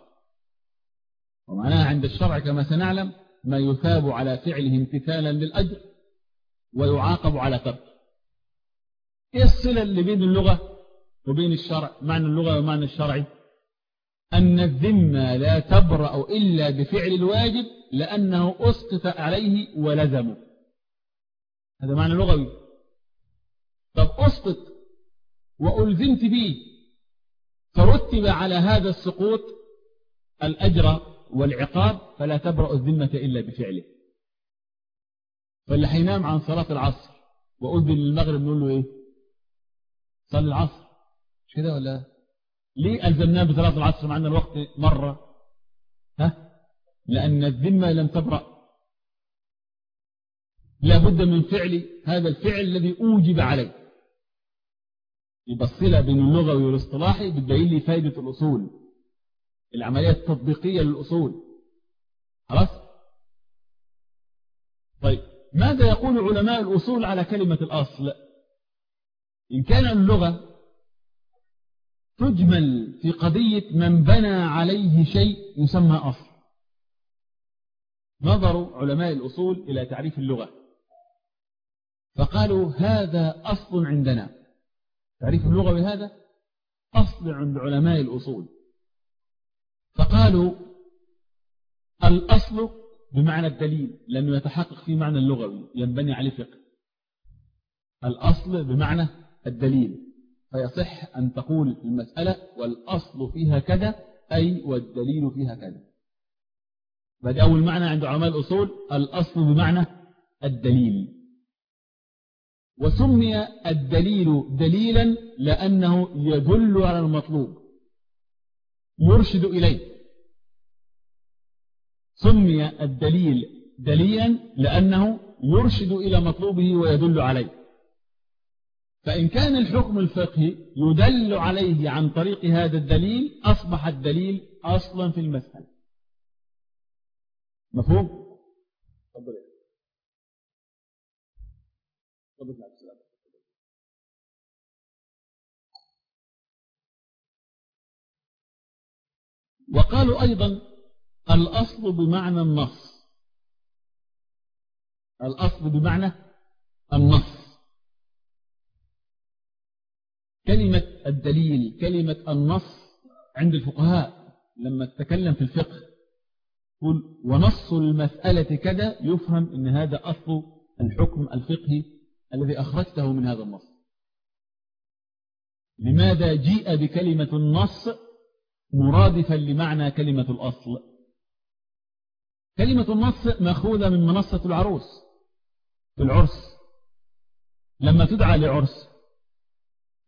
ومعناها عند الشرع كما سنعلم ما يثاب على فعله امتثالا للأجر ويعاقب على ترك إيه الصلة اللي بين اللغة وبين الشرع؟ معنى اللغة ومعنى الشرعي أن الذمة لا تبرأ إلا بفعل الواجب لأنه أسقط عليه ولزمه. هذا معنى لغوي. طب أسقط وألزمت به فرتب على هذا السقوط الأجر والعقاب فلا تبرأ الذمة إلا بفعله. فاللي حينام عن صلاة العصر وأذن للمغرب نقول له إيه؟ صلي العصر. مش كده ولا؟ ليه ألزمناه بصلاة العصر مع أن الوقت مرة ها؟ لأن الذمة لم تبرأ. لابد من فعل هذا الفعل الذي أوجب عليه. يبقى الصلة بين اللغوي والاصطلاحي بتبين لي فائدة الأصول. العملية التطبيقية للأصول. خلاص؟ طيب ماذا يقول علماء الأصول على كلمة الأصل؟ إن كان اللغة تجمل في قضية من بنى عليه شيء يسمى أصل. نظروا علماء الأصول إلى تعريف اللغة. فقالوا هذا أصل عندنا. تعريف اللغة بهذا؟ أصل عند علماء الأصول. فقالوا الأصل بمعنى الدليل لأنه يتحقق في معنى اللغوي ينبني عليه فقه. الأصل بمعنى الدليل. فيصح أن تقول المسألة والأصل فيها كذا أي والدليل فيها كذا. فهذه أول معنى عند علماء الأصول الأصل بمعنى الدليل. وسمي الدليل دليلا لأنه يدل على المطلوب يرشد إليه. سمي الدليل دليلا لأنه يرشد إلى مطلوبه ويدل عليه. فإن كان الحكم الفقهي يدل عليه عن طريق هذا الدليل أصبح الدليل أصلا في المسألة. مفهوم؟ وقالوا أيضا الأصل بمعنى النص. الأصل بمعنى النص. كلمة الدليل كلمة النص عند الفقهاء لما تتكلم في الفقه قل ونص المسألة كذا يفهم إن هذا أصل الحكم الفقهي الذي أخرجته من هذا النص. لماذا جيء بكلمة النص مرادفا لمعنى كلمة الأصل؟ كلمة النص مأخوذة من منصة العروس في العرس. لما تدعى لعرس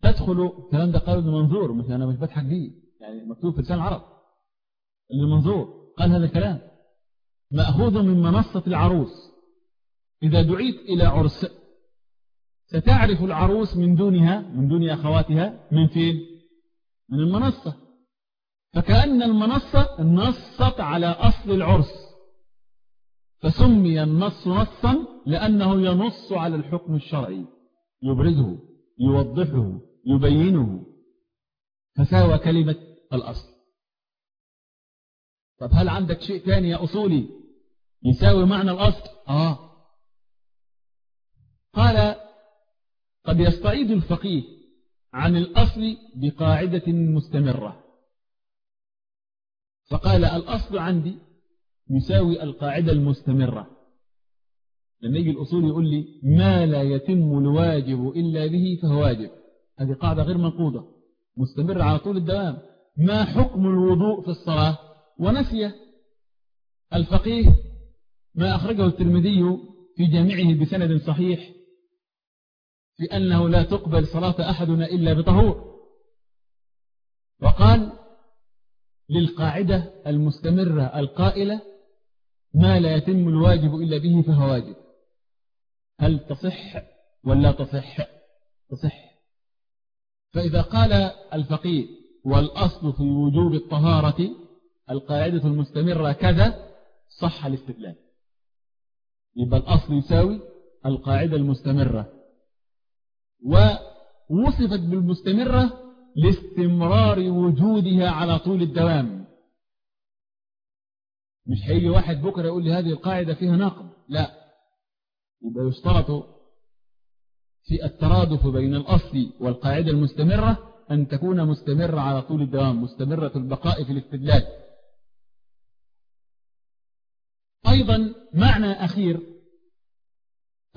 تدخل الكلام ده قال ابن منظور مش أنا مش بضحك بيه يعني مكتوب في لسان العرب. ابن منظور قال هذا الكلام مأخوذ من منصة العروس. إذا دعيت إلى عرس ستعرف العروس من دونها من دون أخواتها من فين؟ من المنصة. فكأن المنصة نصت على أصل العرس فسمي النص نصا لأنه ينص على الحكم الشرعي يبرزه يوضحه يبينه. فساوى كلمة الأصل. طب هل عندك شيء ثاني يا أصولي؟ يساوي معنى الأصل؟ آه. قال قد يستعيد الفقيه عن الأصل بقاعدة مستمرة. فقال الأصل عندي يساوي القاعدة المستمرة. لما يجي الأصول يقول لي ما لا يتم الواجب إلا به فهو واجب. هذه قاعدة غير منقوضة مستمرة على طول الدوام. ما حكم الوضوء في الصلاة؟ ونسي الفقيه ما أخرجه الترمذي في جامعه بسند صحيح في أنه لا تقبل صلاة أحدنا إلا بطهور. وقال للقاعدة المستمرة القائلة ما لا يتم الواجب إلا به فهو واجب. هل تصح ولا تصح؟ تصح. فإذا قال الفقيه والأصل في وجوب الطهارة القاعدة المستمرة كذا صح الاستدلال. يبقى الأصل يساوي القاعدة المستمرة. ووصفت بالمستمرة لاستمرار وجودها على طول الدوام. مش هيجي واحد بكرة يقول لي هذه القاعدة فيها ناقض لا. يبقى يشترط في الترادف بين الأصل والقاعدة المستمرة أن تكون مستمرة على طول الدوام مستمرة البقاء في الاستدلال. أيضا معنى أخير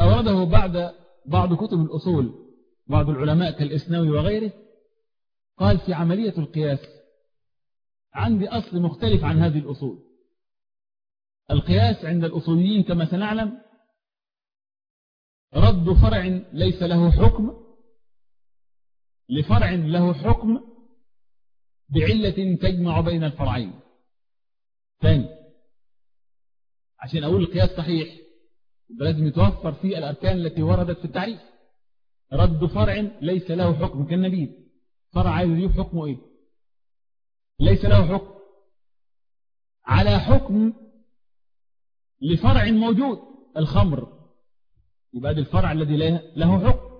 أورده بعد بعض كتب الأصول بعض العلماء كالإسناوي وغيره قال في عملية القياس عندي أصل مختلف عن هذه الأصول. القياس عند الأصوليين كما سنعلم رد فرع ليس له حكم لفرع له حكم بعلة تجمع بين الفرعين. ثاني عشان أقول القياس صحيح لازم يتوفر فيه الأركان التي وردت في التعريف. رد فرع ليس له حكم كالنبيذ. فرع عايز يجيب حكمه إيه؟ ليس له حكم. على حكم لفرع موجود الخمر. يبقى ده الفرع الذي له حكم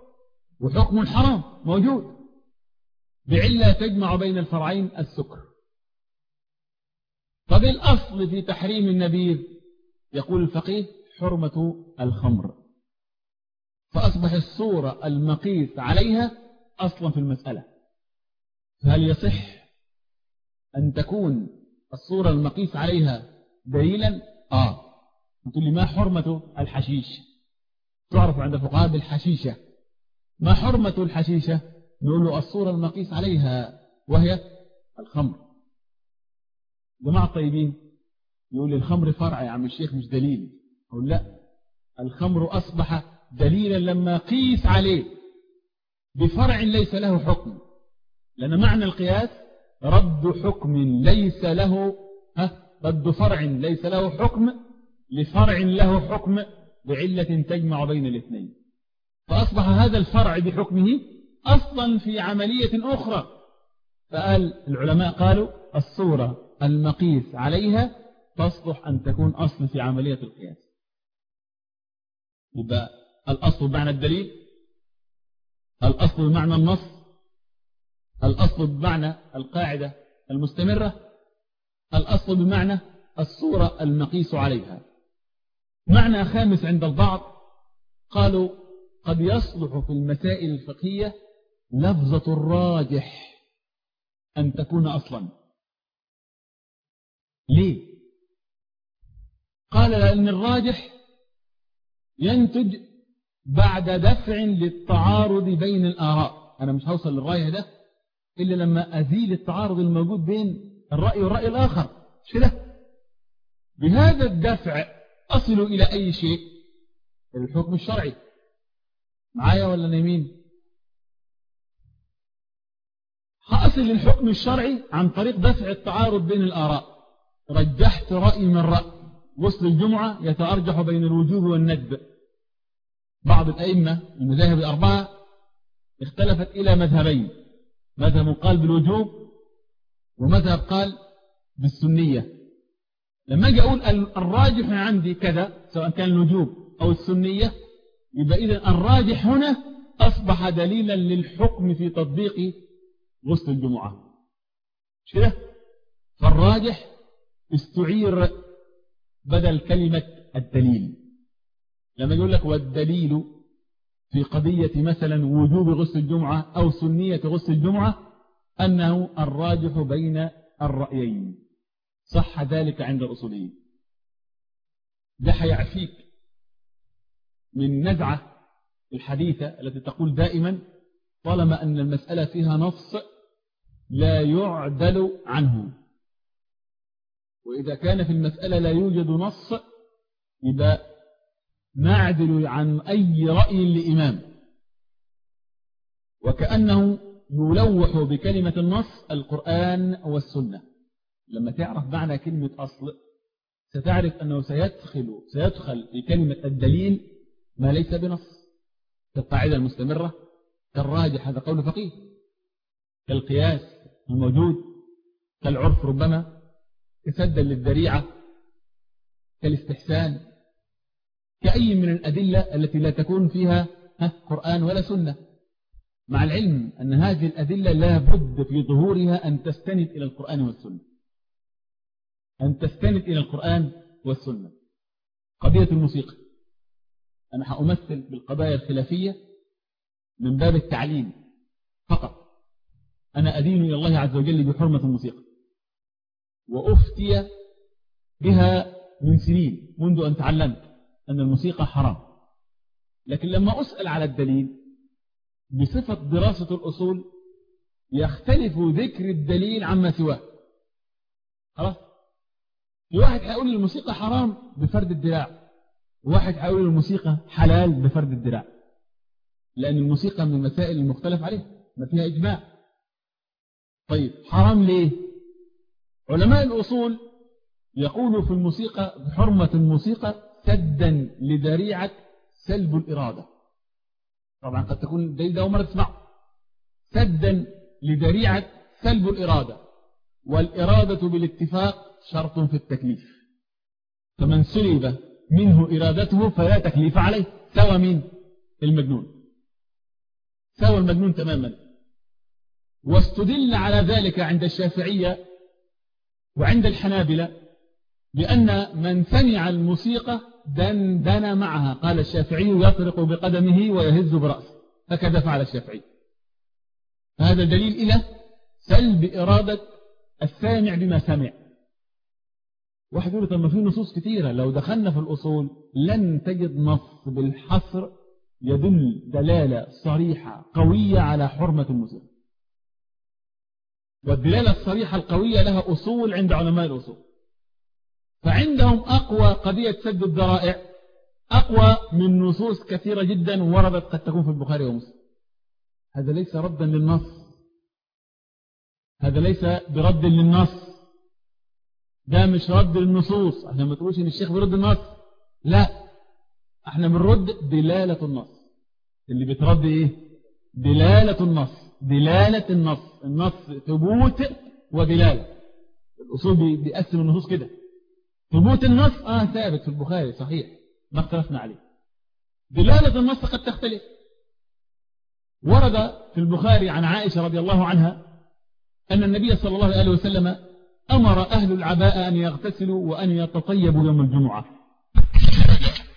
وحكم الحرام موجود. بعلة تجمع بين الفرعين السكر. طب الأصل في تحريم النبيذ يقول الفقيه حرمة الخمر. فأصبح الصورة المقيس عليها أصلا في المسألة. فهل يصح أن تكون الصورة المقيس عليها دليلا؟ آه. تقول لي ما حرمة الحشيش؟ تعرف عند الفقهاء بالحشيشة. ما حرمة الحشيشة؟ نقول له الصورة المقيس عليها وهي الخمر. جماعة طيبين يقول الخمر فرع يا عم الشيخ مش دليل. أقول لا الخمر أصبح دليلا لما قيس عليه. بفرع ليس له حكم. لأن معنى القياس رد حكم ليس له ها رد فرع ليس له حكم لفرع له حكم بعلة تجمع بين الاثنين. فأصبح هذا الفرع بحكمه أصلا في عملية أخرى. فقال العلماء قالوا الصورة المقيس عليها تصلح أن تكون أصل في عملية القياس. يبقى الأصل بمعنى الدليل؟ الأصل بمعنى النص؟ الأصل بمعنى القاعدة المستمرة؟ الأصل بمعنى الصورة المقيس عليها. معنى خامس عند البعض قالوا قد يصلح في المسائل الفقهية لفظة الراجح أن تكون أصلا. ليه؟ قال لأن الراجح ينتج بعد دفع للتعارض بين الآراء. أنا مش هوصل للرأي ده إلا لما أزيل التعارض الموجود بين الرأي والرأي الآخر. مش كده بهذا الدفع أصل إلى أي شيء؟ الحكم الشرعي. معايا ولا نايمين حاصل للحكم الشرعي عن طريق دفع التعارض بين الآراء. رجحت رأي من رأي وصل الجمعة يتأرجح بين الوجوب والندب. بعض الأئمة المذاهب الأربعة اختلفت إلى مذهبين. مذهب قال بالوجوب ومذهب قال بالسنية. لما أجي أقول الراجح عندي كذا سواء كان الوجوب أو السنية يبقى إذا الراجح هنا أصبح دليلا للحكم في تطبيق غسل الجمعة. مش كده؟ فالراجح استعير بدل كلمة الدليل. لما يقول لك والدليل في قضية مثلا وجوب غسل الجمعة أو سنية غسل الجمعة أنه الراجح بين الرأيين. صح ذلك عند الأصوليين. ده حيعفيك من نزعة الحديثة التي تقول دائما طالما أن المسألة فيها نص لا يعدل عنه. وإذا كان في المسألة لا يوجد نص يبقى نعدل عن أي رأي لإمام. وكأنه يلوح بكلمة النص القرآن والسنة. لما تعرف معنى كلمة أصل ستعرف أنه سيدخل, سيدخل في كلمة الدليل ما ليس بنص. كالقاعدة المستمرة كالراجح هذا قول فقيه. كالقياس الموجود كالعرف ربما كسدا للذريعة كالاستحسان. كأي من الأدلة التي لا تكون فيها قرآن ولا سنة. مع العلم أن هذه الأدلة لا بد في ظهورها أن تستند إلى القرآن والسنة. أن تستند إلى القرآن والسنة. قضية الموسيقى. أنا حأمثل بالقضايا الخلافية من باب التعليم فقط. أنا أدين إلى الله عز وجل بحرمة الموسيقى. وأفتي بها من سنين منذ أن تعلمت أن الموسيقى حرام. لكن لما أسأل على الدليل بصفة دراسة الأصول يختلف ذكر الدليل عما سواه. خلاص؟ واحد هيقول الموسيقى حرام بفرد الدراع. وواحد هيقول الموسيقى حلال بفرد الدراع. لأن الموسيقى من المسائل المختلف عليها ما فيها إجماع. طيب حرام ليه؟ علماء الأصول يقولوا في الموسيقى بحرمة الموسيقى سدا لذريعة سلب الإرادة. طبعا قد تكون الدليل ده مرة تسمعه. سدا لذريعة سلب الإرادة. والإرادة بالاتفاق شرط في التكليف. فمن سلب منه إرادته فلا تكليف عليه. سوى مين؟ المجنون. سوى المجنون تماما. واستدل على ذلك عند الشافعية وعند الحنابلة بأن من سمع الموسيقى دندن معها. قال الشافعي يطرق بقدمه ويهز برأسه. هكذا فعل الشافعي. هذا دليل إلى سلب إرادة السامع بما سمع. واحد يقول طب ما في نصوص كثيرة لو دخلنا في الأصول لن تجد نص بالحصر يدل دلالة صريحة قوية على حرمة الموسيقى والدلالة الصريحة القوية لها أصول عند علماء الأصول. فعندهم أقوى قضية سد الذرائع أقوى من نصوص كثيرة جدا وردت قد تكون في البخاري ومسلم. هذا ليس ردا للنص. هذا ليس برد للنص. ده مش رد للنصوص. عشان ما تقولش إن الشيخ بيرد النص. لا. إحنا بنرد دلالة النص. اللي بترد إيه؟ دلالة النص. دلالة النص. النص ثبوت ودلالة. الأصول بيقسم النصوص كده. ثبوت النص آه ثابت في البخاري صحيح. ما اختلفنا عليه. دلالة النص قد تختلف. ورد في البخاري عن عائشة رضي الله عنها أن النبي صلى الله عليه وسلم أمر أهل العباء أن يغتسلوا وأن يتطيبوا يوم الجمعة.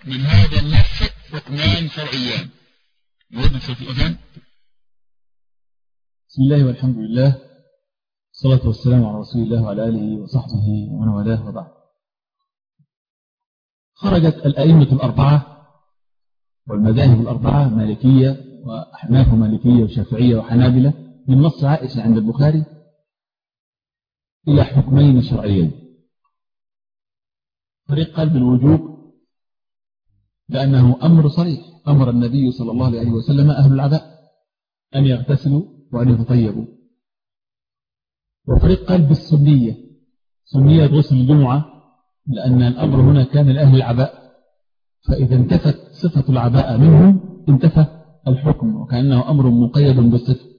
من هذا النص حكمان شرعيان. نود في الأذان. بسم الله والحمد لله. الصلاة والسلام على رسول الله وعلى آله وصحبه ومن والاه وبعد. خرجت الأئمة الأربعة والمذاهب الأربعة مالكية وأحناف مالكية وشافعية وحنابلة من نص عائشة عند البخاري إلى حكمين شرعيين. فريق قال بالوجوب لأنه أمر صريح. أمر النبي صلى الله عليه وسلم أهل العباء أن يغتسلوا وأن يتطيبوا. وفريق قال بالسنية سنية غسل الجمعة لأن الأمر هنا كان لأهل العباء. فإذا انتفت صفة العباء منهم انتفى الحكم وكأنه أمر مقيد بالصفة.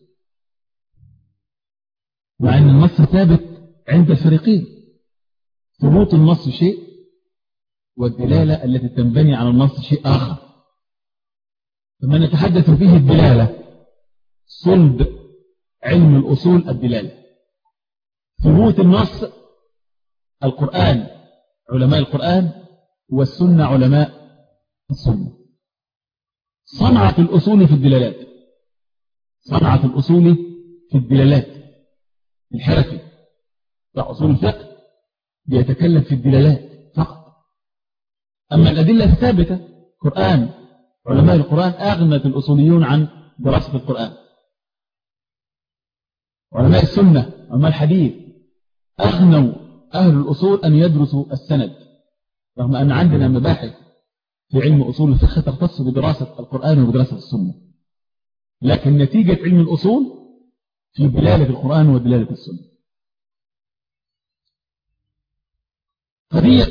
مع أن النص ثابت عند الفريقين. ثبوت النص شيء والدلالة التي تنبني على النص شيء آخر. فما نتحدث فيه الدلالة صلب علم الأصول الدلالة. ثبوت النص القرآن علماء القرآن والسنة علماء السنة. صنعة الأصول في الدلالات. صنعة الأصول في الدلالات. الحركي بتاع أصول الفقه بيتكلم في الدلالات فقط. أما الأدلة الثابتة قرآن. علماء القرآن أغنت الأصوليون عن دراسة القرآن. علماء السنة علماء الحديث أغنوا أهل الأصول أن يدرسوا السند رغم أن عندنا مباحث في علم أصول الفقه تختص بدراسة القرآن وبدراسة السنة. لكن نتيجة علم الأصول في دلالة القرآن ودلالة السنة. قضية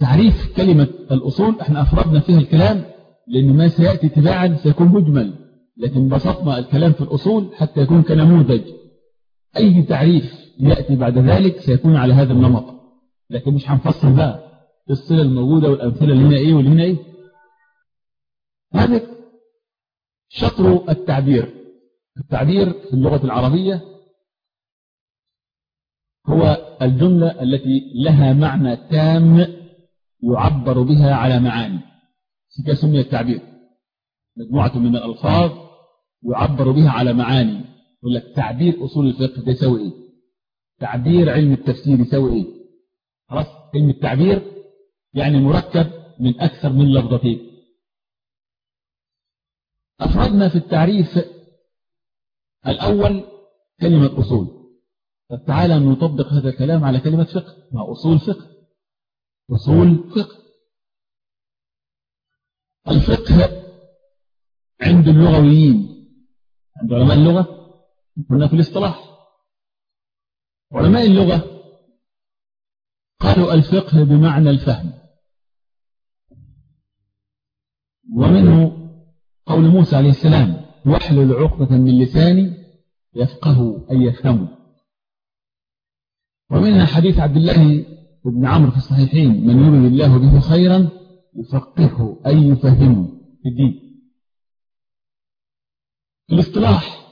تعريف كلمة الأصول إحنا أفردنا فيها الكلام لأن ما سيأتي تباعا سيكون مجمل لكن بسطنا الكلام في الأصول حتى يكون كنموذج. أي تعريف يأتي بعد ذلك سيكون على هذا النمط. لكن مش هنفصل بقى الصلة الموجودة والأمثلة اللي هنا إيه واللي هنا إيه. هذا شطر التعبير. التعبير في اللغة العربية هو الجملة التي لها معنى تام يعبر بها على معاني. كده سمي التعبير. مجموعة من الألفاظ يعبر بها على معاني. يقول لك تعبير أصول الفقه ده يساوي إيه؟ تعبير علم التفسير يساوي إيه؟ خلاص علم التعبير يعني مركب من أكثر من لفظتين. أفردنا في التعريف الأول كلمة أصول. طب تعالى نطبق هذا الكلام على كلمة فقه. مع أصول فقه؟ أصول فقه. الفقه عند اللغويين. عند علماء اللغة؟ كنا في الاصطلاح. علماء اللغة قالوا الفقه بمعنى الفهم. ومنه قول موسى عليه السلام واحلل عقدة من لساني يفقه أي يفهمه. ومنها حديث عبد الله بن عمرو في الصحيحين من يريد الله به خيرا يفقهه أي يفهمه. في الدين. الاصطلاح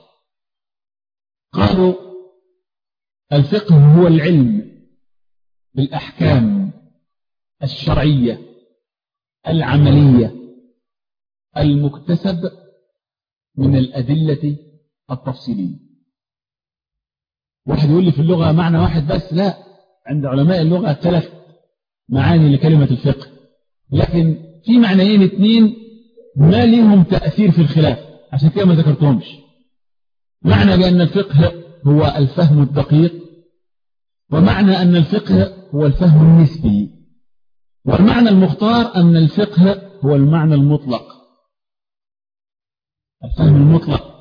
قالوا الفقه هو العلم بالأحكام الشرعية العملية المكتسب من الأدلة التفصيلية. واحد يقول لي في اللغة معنى واحد بس لا. عند علماء اللغة ثلاث معاني لكلمة الفقه. لكن في معنيين اثنين ما لهم تأثير في الخلاف عشان كده ما ذكرتهمش. معنى بأن الفقه هو الفهم الدقيق ومعنى أن الفقه هو الفهم النسبي والمعنى المختار أن الفقه هو المعنى المطلق. الفهم المطلق.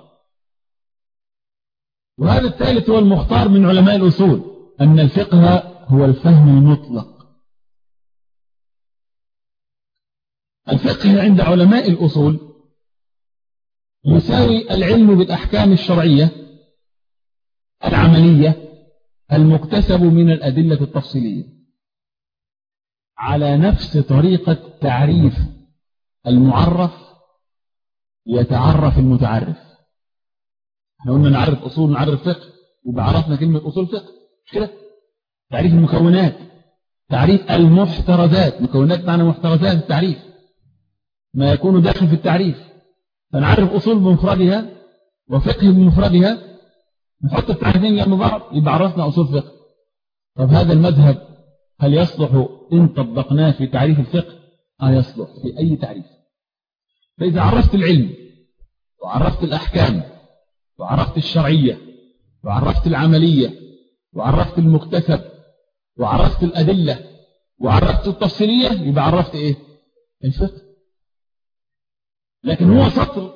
وهذا الثالث هو المختار من علماء الأصول أن الفقه هو الفهم المطلق. الفقه عند علماء الأصول يساوي العلم بالأحكام الشرعية العملية المكتسب من الأدلة التفصيلية على نفس طريقة تعريف المعرف يتعرف المتعرف. إحنا قلنا نعرف أصول نعرف فقه وبعرفنا كلمة أصول فقه. مش كده؟ تعريف المكونات تعريف المحترزات. مكونات معنى محترزات التعريف. ما يكون داخل في التعريف. فنعرف أصول بمفردها وفقه بمفردها. نحط التعريفين جنب بعض يبقى عرفنا أصول فقه. طب هذا المذهب هل يصلح إن طبقناه في تعريف الفقه؟ آه يصلح في أي تعريف. فإذا عرفت العلم وعرفت الأحكام وعرفت الشرعية وعرفت العملية وعرفت المكتسب وعرفت الأدلة وعرفت التفصيلية يبقى عرفت إيه؟ الفقه. لكن هو سطر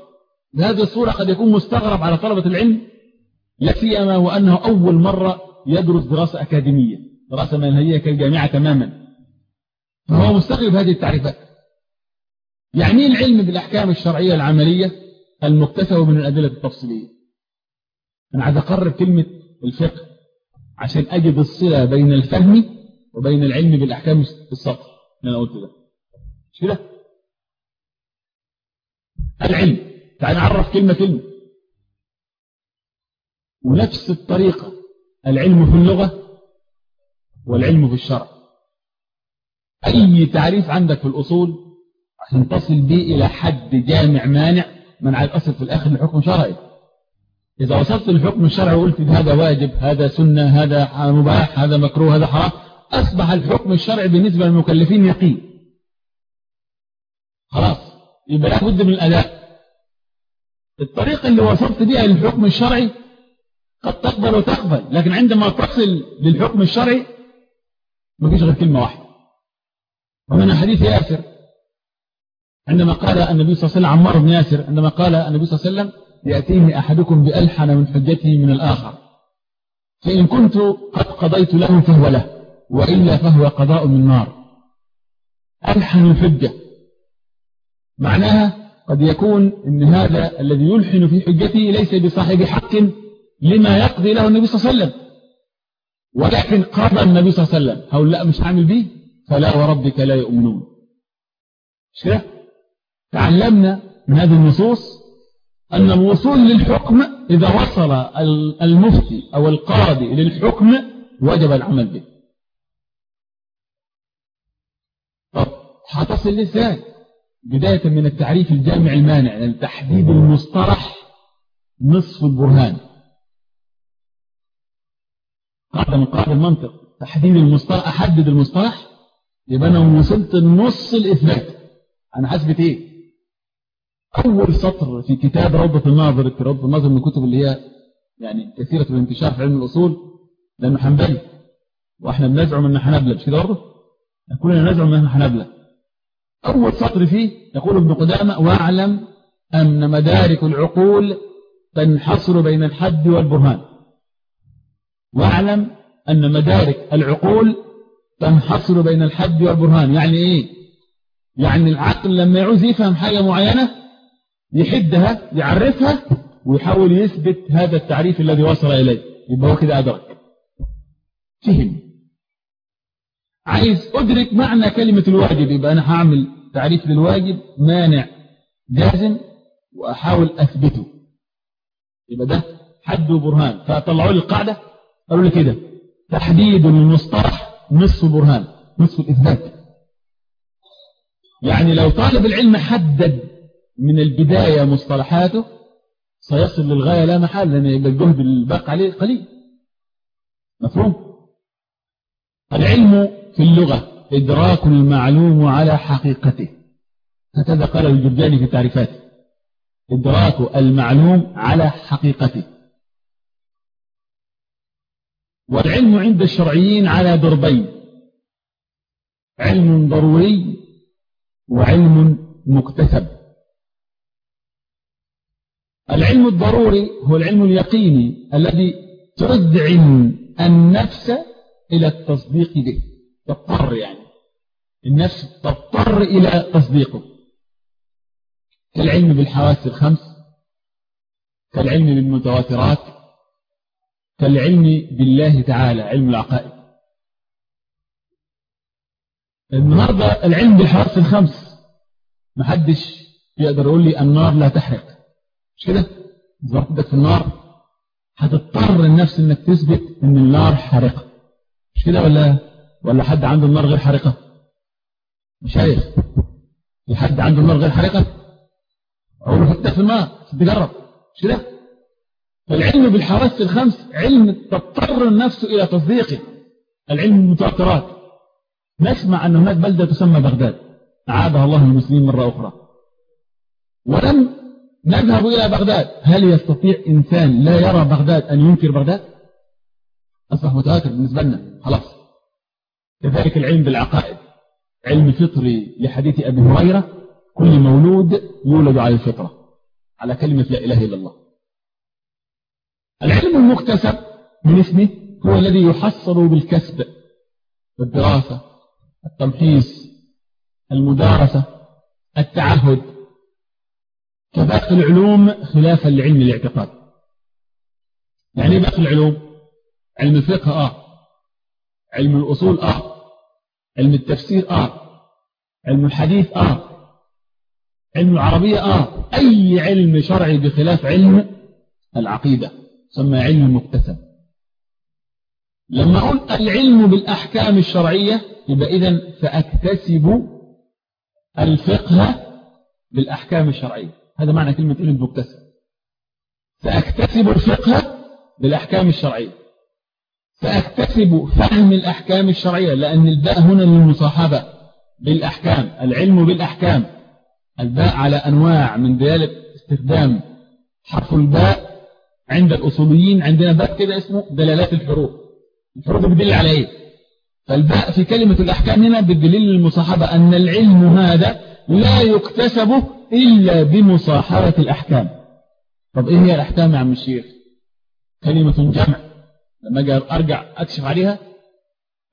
بهذه الصورة قد يكون مستغرب على طلبة العلم لا سيما وأنه أول مرة يدرس دراسة أكاديمية دراسة منهجية كالجامعة تماما. فهو مستغرب هذه التعريفات. يعني إيه العلم بالأحكام الشرعية العملية المكتسبة من الأدلة التفصيلية؟ أنا عايز أقرب كلمة الفقه عشان أجد الصلة بين الفهم وبين العلم بالأحكام السطر اللي أنا قلت ده. مش كده؟ العلم. تعال نعرف كلمة كلمة ونفس الطريقة. العلم في اللغة والعلم في الشرع. أي تعريف عندك في الأصول عشان تصل به إلى حد جامع مانع منع الأصل في الآخر لحكم شرعي. إذا وصلت للحكم الشرعي وقلت هذا واجب هذا سنة هذا مباح هذا مكروه هذا حرام أصبح الحكم الشرعي بالنسبة للمكلفين يقين. خلاص. يبقى لابد من الأداء. الطريقة اللي وصلت بها للحكم الشرعي قد تقبل وتقبل لكن عندما تصل للحكم الشرعي ما فيش غير كلمة واحدة. ومن حديث ياسر عندما قال النبي صلى الله عليه وسلم عمار بن ياسر عندما قال النبي صلى الله عليه وسلم يأتيني أحدكم بألحن من حجته من الآخر. فإن كنت قد قضيت له فهو له وإلا فهو قضاء من نار. ألحن الحجة. معناها قد يكون إن هذا الذي يلحن في حجته ليس بصاحب حق لما يقضي له النبي صلى الله عليه وسلم. ولكن قضى النبي صلى الله عليه وسلم. هقول لا مش هعمل به فلا وربك لا يؤمنون. مش كده؟ تعلمنا من هذه النصوص أن الوصول للحكم إذا وصل المفتي أو القاضي للحكم وجب العمل به. طب هتصل إزاي؟ بداية من التعريف الجامع المانع يعني تحديد المصطلح نصف البرهان. قاعدة من قاعدة المنطق. تحديد المصطلح أحدد المصطلح يبقى أنا وصلت النص الإثبات. أنا حسبت إيه؟ أول سطر في كتاب روضة الناظر روضة الناظر من الكتب اللي هي يعني كثيرة الانتشار في علم الأصول لأنه حنبلي. وإحنا بنزعم أن حنبلة مش كده برضه كلنا نزعم أن حنبلة. أول سطر فيه يقول ابن قدامة واعلم أن مدارك العقول تنحصر بين الحد والبرهان. واعلم أن مدارك العقول تنحصر بين الحد والبرهان. يعني إيه؟ يعني العقل لما يعوز يفهم حاجة معينة يحدها يعرفها ويحاول يثبت هذا التعريف الذي وصل إليه. يبقى هو كده أدرك. فهم. عايز أدرك معنى كلمة الواجب. يبقى أنا هعمل تعريف للواجب مانع جازم وأحاول أثبته. يبقى ده حد وبرهان. فطلعوا لي القاعدة قالوا لي كده. تحديد المصطلح نصف برهان نصف الإثبات. يعني لو طالب العلم حدد من البداية مصطلحاته سيصل للغاية لا محال لأن يبقى الجهد الباقي عليه قليل. مفهوم؟ العلم في اللغة إدراك المعلوم على حقيقته. هكذا قال الجرجاني في تعريفاته. إدراك المعلوم على حقيقته. والعلم عند الشرعيين على ضربين علم ضروري وعلم مكتسب. العلم الضروري هو العلم اليقيني الذي تذعن النفس إلى التصديق به. تضطر يعني. النفس تضطر إلى تصديقه. كالعلم بالحواس الخمس كالعلم بالمتواترات كالعلم بالله تعالى علم العقائد. النهاردة العلم بالحواس الخمس محدش يقدر يقول لي النار لا تحرق. مش كده ضربتك في النار هتضطر النفس إنك تثبت إن النار حارقة. مش كده ولا ولا حد عنده النار غير حارقة؟ مش شايف في حد عنده النار غير حارقة؟ أقول له حطها في الماء تجرب. مش كده؟ فالعلم بالحواس الخمس علم تضطر النفس إلى تصديقه. العلم بالمتواترات. نسمع أن هناك بلدة تسمى بغداد. أعادها الله المسلمين مرة أخرى. ولم نذهب إلى بغداد. هل يستطيع إنسان لا يرى بغداد أن ينكر بغداد؟ أصبح متواتر بالنسبة لنا. خلاص. كذلك العلم بالعقائد. علم فطري لحديث أبي هريرة كل مولود يولد على الفطرة على كلمة لا إله إلا الله. العلم المكتسب من اسمه هو الذي يحصل بالكسب بالدراسة التمحيص المدارسة التعهد. كباقي العلوم خلافا لعلم الاعتقاد. يعني إيه باقي العلوم؟ علم الفقه آه. علم الأصول آه. علم التفسير آه. علم الحديث آه. علم العربية آه. أي علم شرعي بخلاف علم العقيدة سمى علم مكتسب لما أقول العلم بالأحكام الشرعية يبقى إذن فأكتسب الفقه بالأحكام الشرعية. هذا معنى كلمة علم مكتسب سأكتسب الفقه بالأحكام الشرعية. سأكتسب فهم الأحكام الشرعية لأن الباء هنا للمصاحبة بالأحكام العلم بالأحكام. الباء على أنواع من دلالة استخدام حرف الباء عند الأصوليين. عندنا باء كده اسمه دلالات الحروف. الحروف بتدل على إيه؟ فالباء في كلمة الأحكام هنا بالدليل المصاحبة أن العلم هذا لا يكتسب إلا بمصاحبة الأحكام. طب إيه هي الأحكام يا عم الشيخ؟ كلمة جمع. لما أجي أرجع أكشف عليها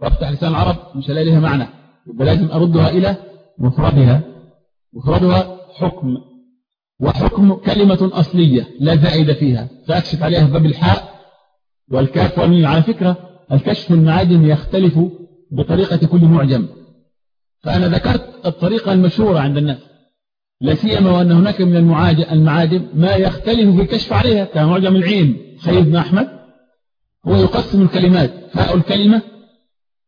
وأفتح لسان العرب مش هلاقي لها معنى. يبقى لازم أردها إلى مفردها. مفردها حكم. وحكم كلمة أصلية لا زائد فيها. فأكشف عليها باب الحاء والكاف والميم. على فكرة الكشف المعادن يختلف بطريقة كل معجم فأنا ذكرت الطريقة المشهورة عند الناس لا سيما وأن هناك من المعاجم ما يختلف في الكشف عليها كمعجم العين خير بن أحمد هو يقسم الكلمات فاء الكلمة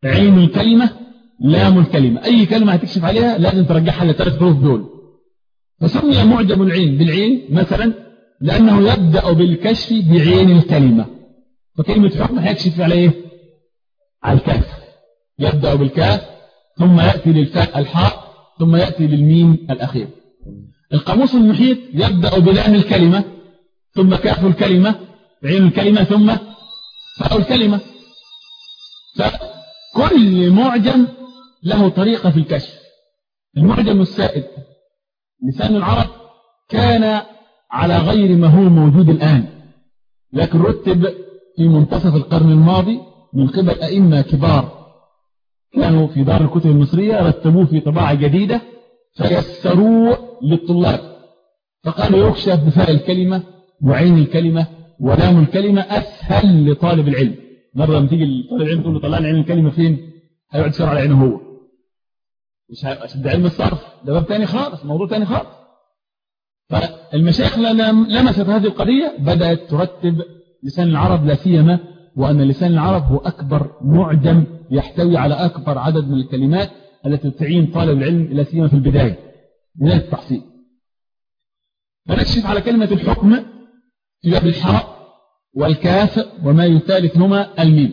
عين الكلمة لام الكلمة أي كلمة هتكشف عليها لازم ترجعها لثلاث حروف دول. فسمي معجم العين بالعين مثلا لأنه يبدأ بالكشف بعين الكلمة. فكلمة حكم هيكشف على إيه؟ على الكاف. يبدأ بالكاف ثم يأتي للفاء الحاء ثم يأتي للميم الأخير. القاموس المحيط يبدأ بلام الكلمة ثم كأف الكلمة عين الكلمة ثم فاء الكلمة. فكل معجم له طريقة في الكشف. المعجم السائد لسان العرب كان على غير ما هو موجود الآن لكن رتب في منتصف القرن الماضي من قبل أئمة كبار كانوا في دار الكتب المصرية رتبوه في طباعة جديدة فيسروه للطلاب. فقالوا يكشف بفاء الكلمة وعين الكلمة ولام الكلمة أسهل لطالب العلم. مرة لما تيجي طالب العلم تقول له طلع لي عين الكلمة فين؟ هيقعد يسير على عينه هو. مش ده علم الصرف. ده باب تاني خالص موضوع تاني خالص. فالمشايخ لمست هذه القضية بدأت ترتب لسان العرب لا سيما وأن لسان العرب هو أكبر معجم يحتوي على أكبر عدد من الكلمات التي تعين طالب العلم لا سيما في البداية بداية التحصيل. فنكشف على كلمة الحكم في باب الحاء والكاف وما يثالث هما الميم.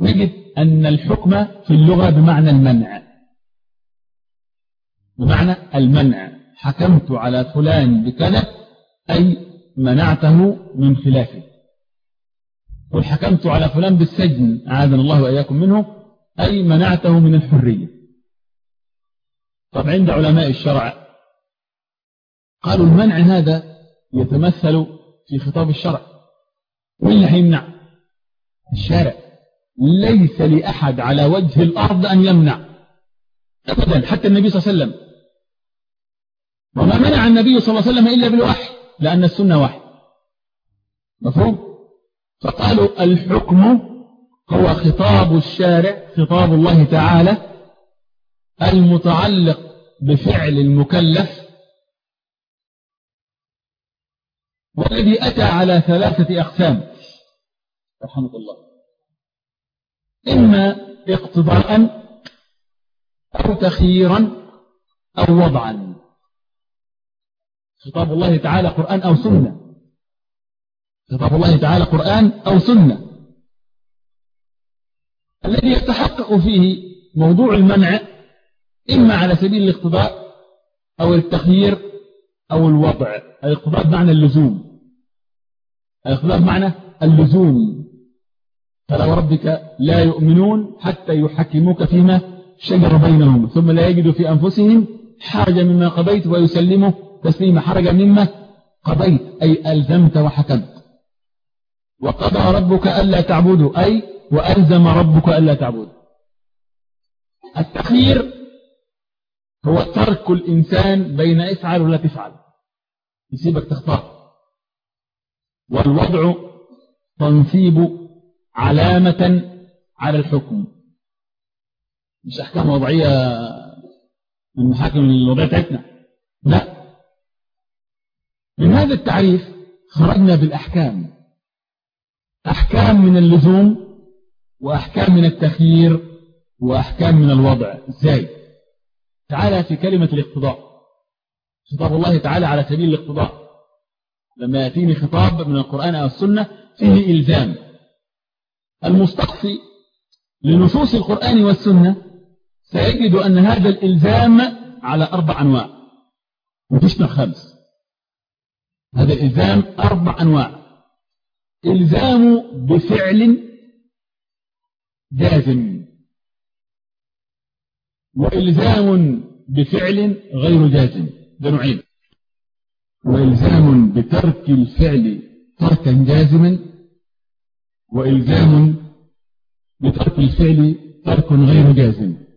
نجد أن الحكم في اللغة بمعنى المنع. بمعنى المنع. حكمت على فلان بكذا أي منعته من خلافه. قل حكمت على فلان بالسجن أعاذنا الله وإياكم منه أي منعته من الحرية. طب عند علماء الشرع قالوا المنع هذا يتمثل في خطاب الشرع واللي هيمنع. الشارع ليس لأحد على وجه الأرض أن يمنع أبدا حتى النبي صلى الله عليه وسلم. وما منع النبي صلى الله عليه وسلم إلا بالوحي لأن السنة وحي مفهوم؟ فقالوا الحكم هو خطاب الشارع خطاب الله تعالى المتعلق بفعل المكلف والذي أتى على ثلاثة أقسام. رحمة الله. إما اقتضاء أو تخييرا أو وضعا. خطاب الله تعالى قرآن أو سنة. خطاب الله تعالى قرآن أو سنة. الذي يتحقق فيه موضوع المنع إما على سبيل الاقتضاء أو التخيير أو الوضع. الاقتضاء بمعنى اللزوم. الاقتضاء بمعنى اللزوم. فلا وربك لا يؤمنون حتى يحكموك فيما شجر بينهم ثم لا يجدوا في أنفسهم حاجة مما قضيت ويسلموا تسليم حرجا مما قضيت. أي ألزمت وحكمت. وقضى ربك ألا تعبدوا أي وألزم ربك ألا تعبدوا. التخيير هو ترك الإنسان بين افعل ولا تفعل. يسيبك تختار. والوضع تنصيب علامة على الحكم. مش أحكام وضعية من محاكم الوضعية بتاعتنا. لا. من هذا التعريف خرجنا بالأحكام. أحكام من اللزوم وأحكام من التخيير وأحكام من الوضع. إزاي؟ تعالى في كلمة الاقتضاء. خطاب الله تعالى على سبيل الاقتضاء. لما يأتيني خطاب من القرآن أو السنة فيه إلزام. المستقصي لنصوص القرآن والسنة سيجد أن هذا الإلزام على أربع أنواع. مفيش خمس هذا الإلزام أربع أنواع. إلزام بفعل جازم. وإلزام بفعل غير جازم. ده نوعين. وإلزام بترك الفعل تركا جازما. وإلزام بترك الفعل ترك غير جازم.